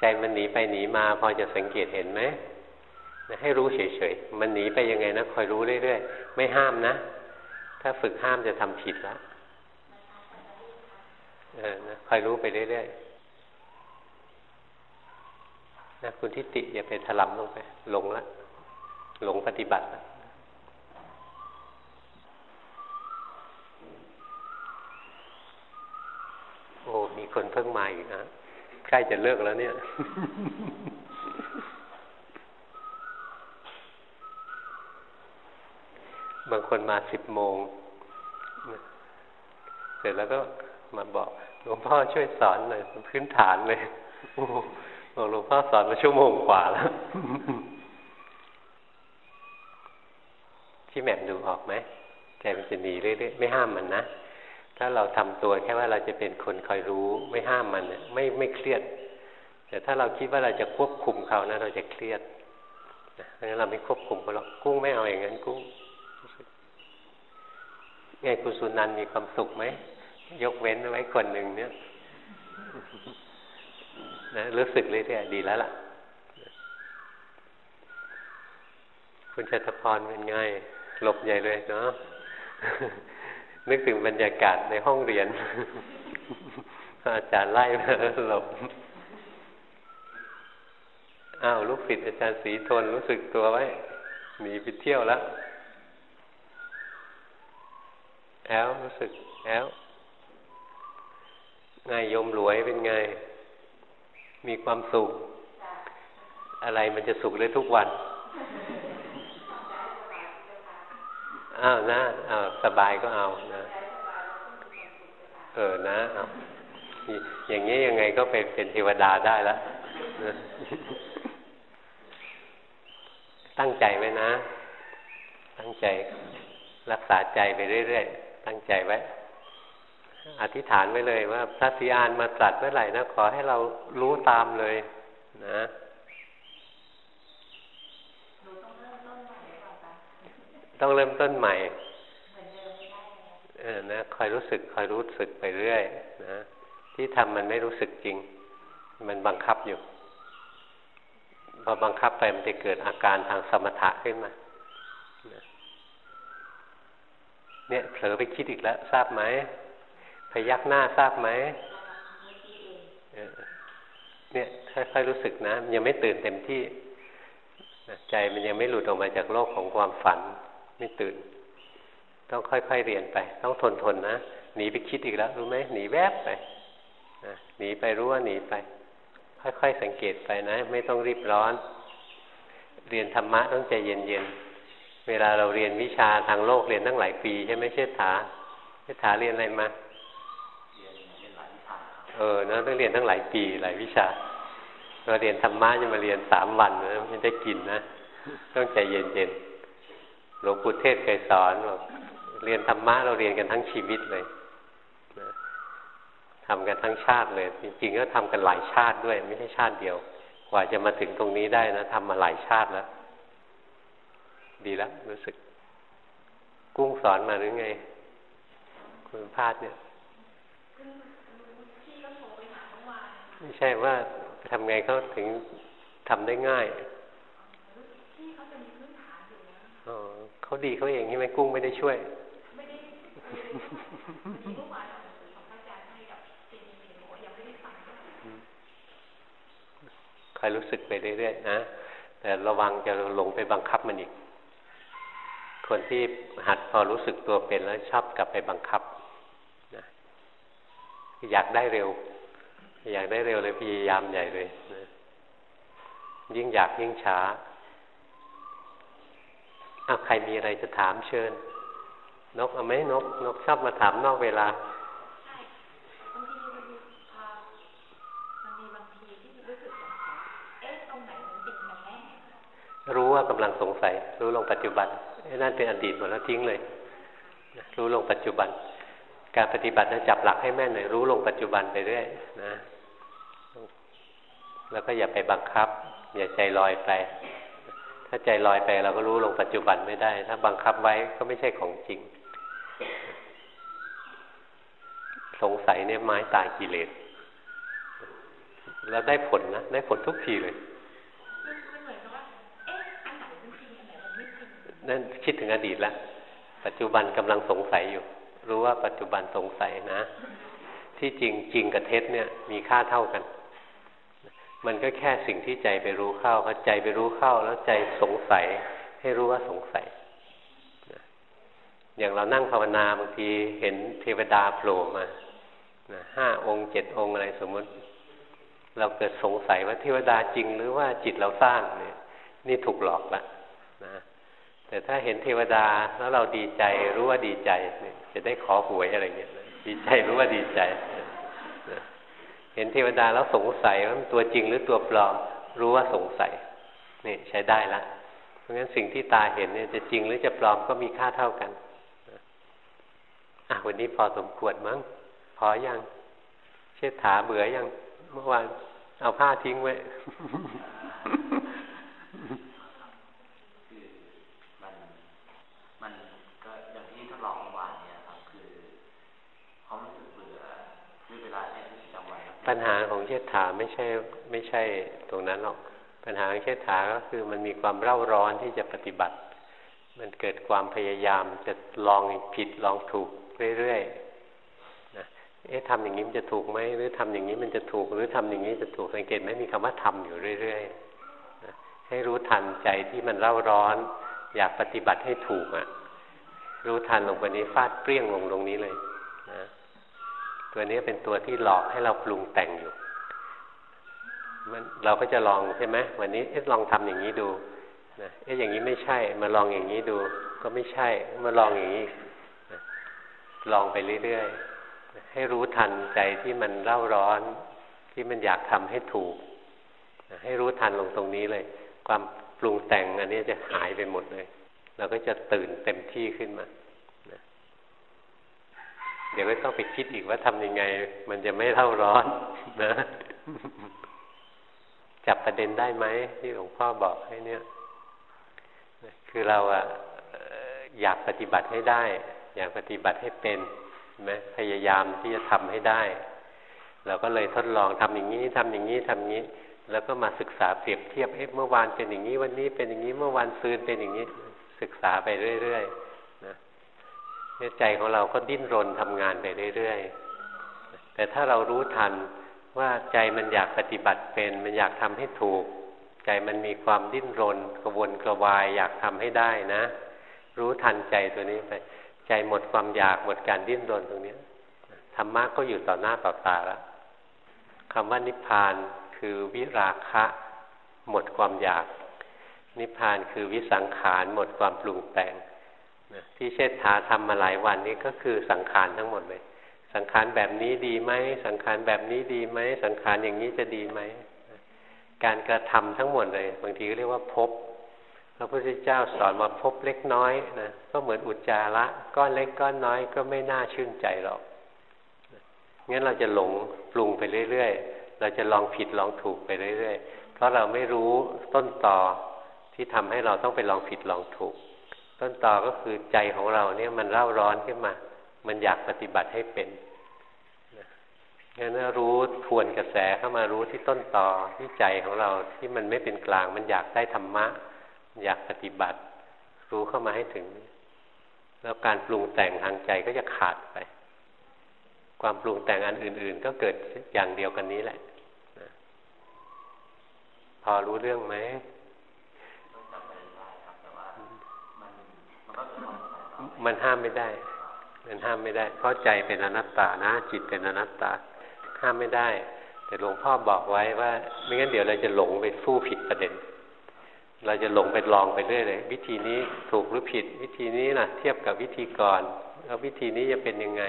ใจมันหนีไปหนีมาพอจะสังเกตเห็นไหมให้รู้เฉยๆ มันหนีไปยังไงนะคอยรู้เรื่อยๆ ไม่ห้ามนะ ถ้าฝึกห้ามจะทำผิดแล้ว เออนะคอยรู้ไปเรื่อยๆนะคุณทิฏฐิอย่าไปถลำลงไป หลงละหลงปฏิบัติละโอ้มีคนเพิ่งมาอีกนะใกล้จะเลิกแล้วเนี่ยบางคนมาสิบโมง เสร็จแล้วก็ มาบอกหลวงพ่อช่วยสอนหน่อยพื้นฐานเลยบอกหลวงพ่อสอนมาชั่วโมงกว่าแล้วที่แหม่มดูออกไหมใจมันจะหนีเรื่อยๆไม่ห้ามมันนะถ้าเราทำตัวแค่ว่าเราจะเป็นคนคอยรู้ ไม่ห้ามมันเนี่ยไม่ไม่เครียด แต่ถ้าเราคิดว่าเราจะควบคุมเขานะ เราจะเครียดเพราะฉะนั้นเราไม่ควบคุมเขาหรอกกุ้งไม่เอาอย่างนั้นกุ้งไงคุณสุนันมีความสุขไหม ยกเว้นไว้คนหนึ่งเนี่ยนะรู้สึกเรื่ยดีแล้วล่ะ คุณชัตพรเป็นไงหลบใหญ่เลยเนาะนึกถึงบรรยากาศในห้องเรียน อาจารย์ไล่มาหลบอ้าวลูกศิษย์อาจารย์สีทนรู้สึกตัวไว้หนีไปเที่ยวแล้วแอลรู้สึกแอล ไงยมหลวยเป็นไง มีความสุข อะไรมันจะสุขได้ทุกวันอ้าวนะอ้าวสบายก็เอานะ เออนะเอาอย่างนี้ยังไงก็เป็นเป็นเทวดาได้แล้วนะตั้งใจไว้นะ ตั้งใจรักษาใจไปเรื่อยๆ ตั้งใจไว้ อธิษฐานไว้เลยว่าพระสีอานมาตรัสเมื่อไหร่นะขอให้เรารู้ตามเลย นะต้องเริ่มต้นใหม่เออนะคอยรู้สึกคอยรู้สึกไปเรื่อยนะที่ทำมันไม่รู้สึกจริง มันบังคับอยู่ พอบังคับไปมันจะเกิดอาการทางสมถะขึ้นมาเนี่ยเผลอไปคิดอีกแล้ว ทราบไหม พยักหน้าทราบไหมเนี่ยค่อยๆรู้สึกนะยังไม่ตื่นเต็มที่ใจมันยังไม่หลุดออกมาจากโลกของความฝันไม่ตื่น ต้องค่อยๆเรียนไป ต้องทนทนนะหนีไปคิดอีกแล้วรู้ไหมหนีแวบไปหนีไปรู้ว่าหนีไป ค่อยๆสังเกตไปนะ ไม่ต้องรีบร้อน เรียนธรรมะต้องใจเย็นๆเวลาเราเรียนวิชาทางโลกเรียนตั้งหลายปีใช่ไหมเชิดถาเชิดถาเรียนอะไรมา เออนะต้องเรียนทั้งหลายปีหลายวิชาเราเรียนธรรมะจะมาเรียนสามวันนะไม่ได้กินนะต้องใจเย็นๆหลวงปู่เทศเคยสอนบอกเรียนธรรมะเราเรียนกันทั้งชีวิตเลยทำกันทั้งชาติเลย จริงๆก็ทำกันหลายชาติด้วย ไม่ใช่ชาติเดียว กว่าจะมาถึงตรงนี้ได้นะทำมาหลายชาติแล้ว ดีแล้วรู้สึก กุ้งสอนมาหรือไง คุณพาดเนี่ย ไม่ใช่ว่าทำไงเขาถึงทำได้ง่ายเขาดีเขาเองใช่ไหมกุ้งไม่ได้ช่วยคอยรู้สึกไปเรื่อยๆนะ แต่ระวังจะหลงไปบังคับมันอีก คนที่หัดพอรู้สึกตัวเป็นแล้วชอบกลับไปบังคับนะอยากได้เร็ว อยากได้เร็วเลยพยายามใหญ่เลยนะยิ่งอยากยิ่งช้าอาใครมีอะไรจะถามเชิญ นกเอาไหมนก นกชอบมาถามนอกเวลารู้ว่ากำลังสงสัย รู้ลงปัจจุบันไอ้นั่นเป็นอดีตหมดแล้วทิ้งเลย รู้ลงปัจจุบัน การปฏิบัติจะจับหลักให้แม่นเลยรู้ลงปัจจุบันไปเรื่อยนะ แล้วก็อย่าไปบังคับ อย่าใจลอยไป ถ้าใจลอยไปเราก็รู้ลงปัจจุบันไม่ได้ ถ้าบังคับไว้ก็ไม่ใช่ของจริง สงสัยเนี่ยไม้ตายกิเลสแล้วได้ผลนะ ได้ผลทุกทีเลยนั่นคิดถึงอดีตแล้ว ปัจจุบันกำลังสงสัยอยู่ รู้ว่าปัจจุบันสงสัยนะ ที่จริงจริงกับเท็จเนี่ยมีค่าเท่ากัน มันก็แค่สิ่งที่ใจไปรู้เข้าพอใจไปรู้เข้าแล้วใจสงสัย ให้รู้ว่าสงสัย อย่างเรานั่งภาวนาบางทีเห็นเทวดาโผล่มาห้าองค์เจ็ดองค์อะไรสมมติ เราเกิดสงสัยว่าเทวดาจริงหรือว่าจิตเราสร้างเนี่ย นี่ถูกหลอกละนะ แต่ถ้าเห็นเทวดาแล้วเราดีใจรู้ว่าดีใจจะได้ขอหวยอะไรเงี้ยดีใจรู้ว่าดีใจ เห็นเทวดาแล้วสงสัยว่ามันตัวจริงหรือตัวปลอม รู้ว่าสงสัยนี่ใช้ได้ละเพราะงั้นสิ่งที่ตาเห็นเนี่ยจะจริงหรือจะปลอมก็มีค่าเท่ากันอะวันนี้พอสมควรมั้งพอยังเชิดถาเบื่อยังเมื่อวานเอาผ้าทิ้งไว้ ปัญหาของเชษฐาไม่ใช่ไม่ใช่ตรงนั้นหรอก ปัญหาของเชษฐาก็คือมันมีความเร่าร้อนที่จะปฏิบัติ มันเกิดความพยายามจะลองผิดลองถูกเรื่อยๆนะเอ๊ะทำอย่างนี้มันจะถูกไหมหรือทำอย่างนี้มันจะถูก หรือทำอย่างนี้จะถูกสังเกตไหมมีคำว่าทำอยู่เรื่อยๆนะให้รู้ทันใจที่มันเร่าร้อน อยากปฏิบัติให้ถูกอะ รู้ทันลงไปนี้ฟาดเปรี้ยงลงตรงนี้เลย ตัวนี้เป็นตัวที่หลอกให้เราปรุงแต่งอยู่มันเราก็จะลองใช่ไหมวันนี้เอ๊ะลองทำอย่างนี้ดูนะเอ๊ะอย่างนี้ไม่ใช่ มาลองอย่างนี้ดู ก็ไม่ใช่ มาลองอย่างนี้นะลองไปเรื่อยๆให้รู้ทันใจที่มันเล่าร้อน ที่มันอยากทำให้ถูกนะให้รู้ทันลงตรงนี้เลย ความปรุงแต่งอันนี้จะหายไปหมดเลย เราก็จะตื่นเต็มที่ขึ้นมา เดี๋ยวก็ต้องไปคิดอีกว่าทำยังไง มันจะไม่เท่าร้อนนะ จับประเด็นได้ไหมที่หลวงพ่อบอกให้เนี่ย คือเราอะอยากปฏิบัติให้ได้ อยากปฏิบัติให้เป็นไหมพยายามที่จะทำให้ได้ เราก็เลยทดลองทำอย่างนี้ทำอย่างนี้ทำอย่างนี้ แล้วก็มาศึกษาเปรียบเทียบเอ๊ะเมื่อวานเป็นอย่างนี้วันนี้เป็นอย่างนี้เมื่อวานซืนเป็นอย่างนี้ ศึกษาไปเรื่อยๆ ใจของเราก็ดิ้นรนทำงานไปเรื่อยๆ แต่ถ้าเรารู้ทันว่าใจมันอยากปฏิบัติเป็น มันอยากทำให้ถูก ใจมันมีความดิ้นรน กระวนกระวายอยากทำให้ได้นะ รู้ทันใจตัวนี้ไป ใจหมดความอยากหมดการดิ้นรนตรงนี้ธรรมะก็อยู่ต่อหน้าต่อตาแล้วคำว่านิพพานคือวิราคะ หมดความอยาก นิพพานคือวิสังขารหมดความปรุงแต่ง ที่เชษฐาทำมาหลายวันนี้ก็คือสังขารทั้งหมดเลย สังขารแบบนี้ดีไหมสังขารแบบนี้ดีไหมสังขารอย่างนี้จะดีไหมการกระทำทั้งหมดเลย บางทีก็เรียกว่าพบพระพุทธเจ้าสอนมาพบเล็กน้อยนะก็เหมือนอุจจาระก้อนเล็กก้อนน้อยก็ไม่น่าชื่นใจหรอกงั้นเราจะหลงปรุงไปเรื่อยๆ เราจะลองผิดลองถูกไปเรื่อยๆ เพราะเราไม่รู้ต้นต่อที่ทำให้เราต้องไปลองผิดลองถูก ต้นต่อก็คือใจของเราเนี่ยมันเร่าร้อนขึ้นมา มันอยากปฏิบัติให้เป็นงั้นรู้ทวนกระแสเข้ามารู้ที่ต้นต่อที่ใจของเราที่มันไม่เป็นกลาง มันอยากได้ธรรมะ อยากปฏิบัติ รู้เข้ามาให้ถึง แล้วการปรุงแต่งทางใจก็จะขาดไป ความปรุงแต่งอันอื่น ๆ ก็เกิดอย่างเดียวกันนี้แหละพอรู้เรื่องไหม มันห้ามไม่ได้ มันห้ามไม่ได้ เพราะใจเป็นอนัตตานะ จิตเป็นอนัตตา ห้ามไม่ได้ แต่หลวงพ่อบอกไว้ว่า ไม่งั้นเดี๋ยวเราจะหลงไปสู้ผิดประเด็น เราจะหลงไปลองไปเรื่อยเลย วิธีนี้ถูกหรือผิด วิธีนี้นะเทียบกับวิธีก่อนแล้ววิธีนี้จะเป็นยังไง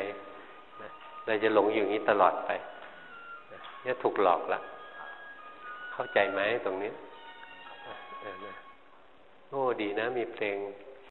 เราจะหลงอยู่นี้ตลอดไปนี่ถูกหลอกละเข้าใจไหมตรงนี้โอ้ดีนะ มีเพลง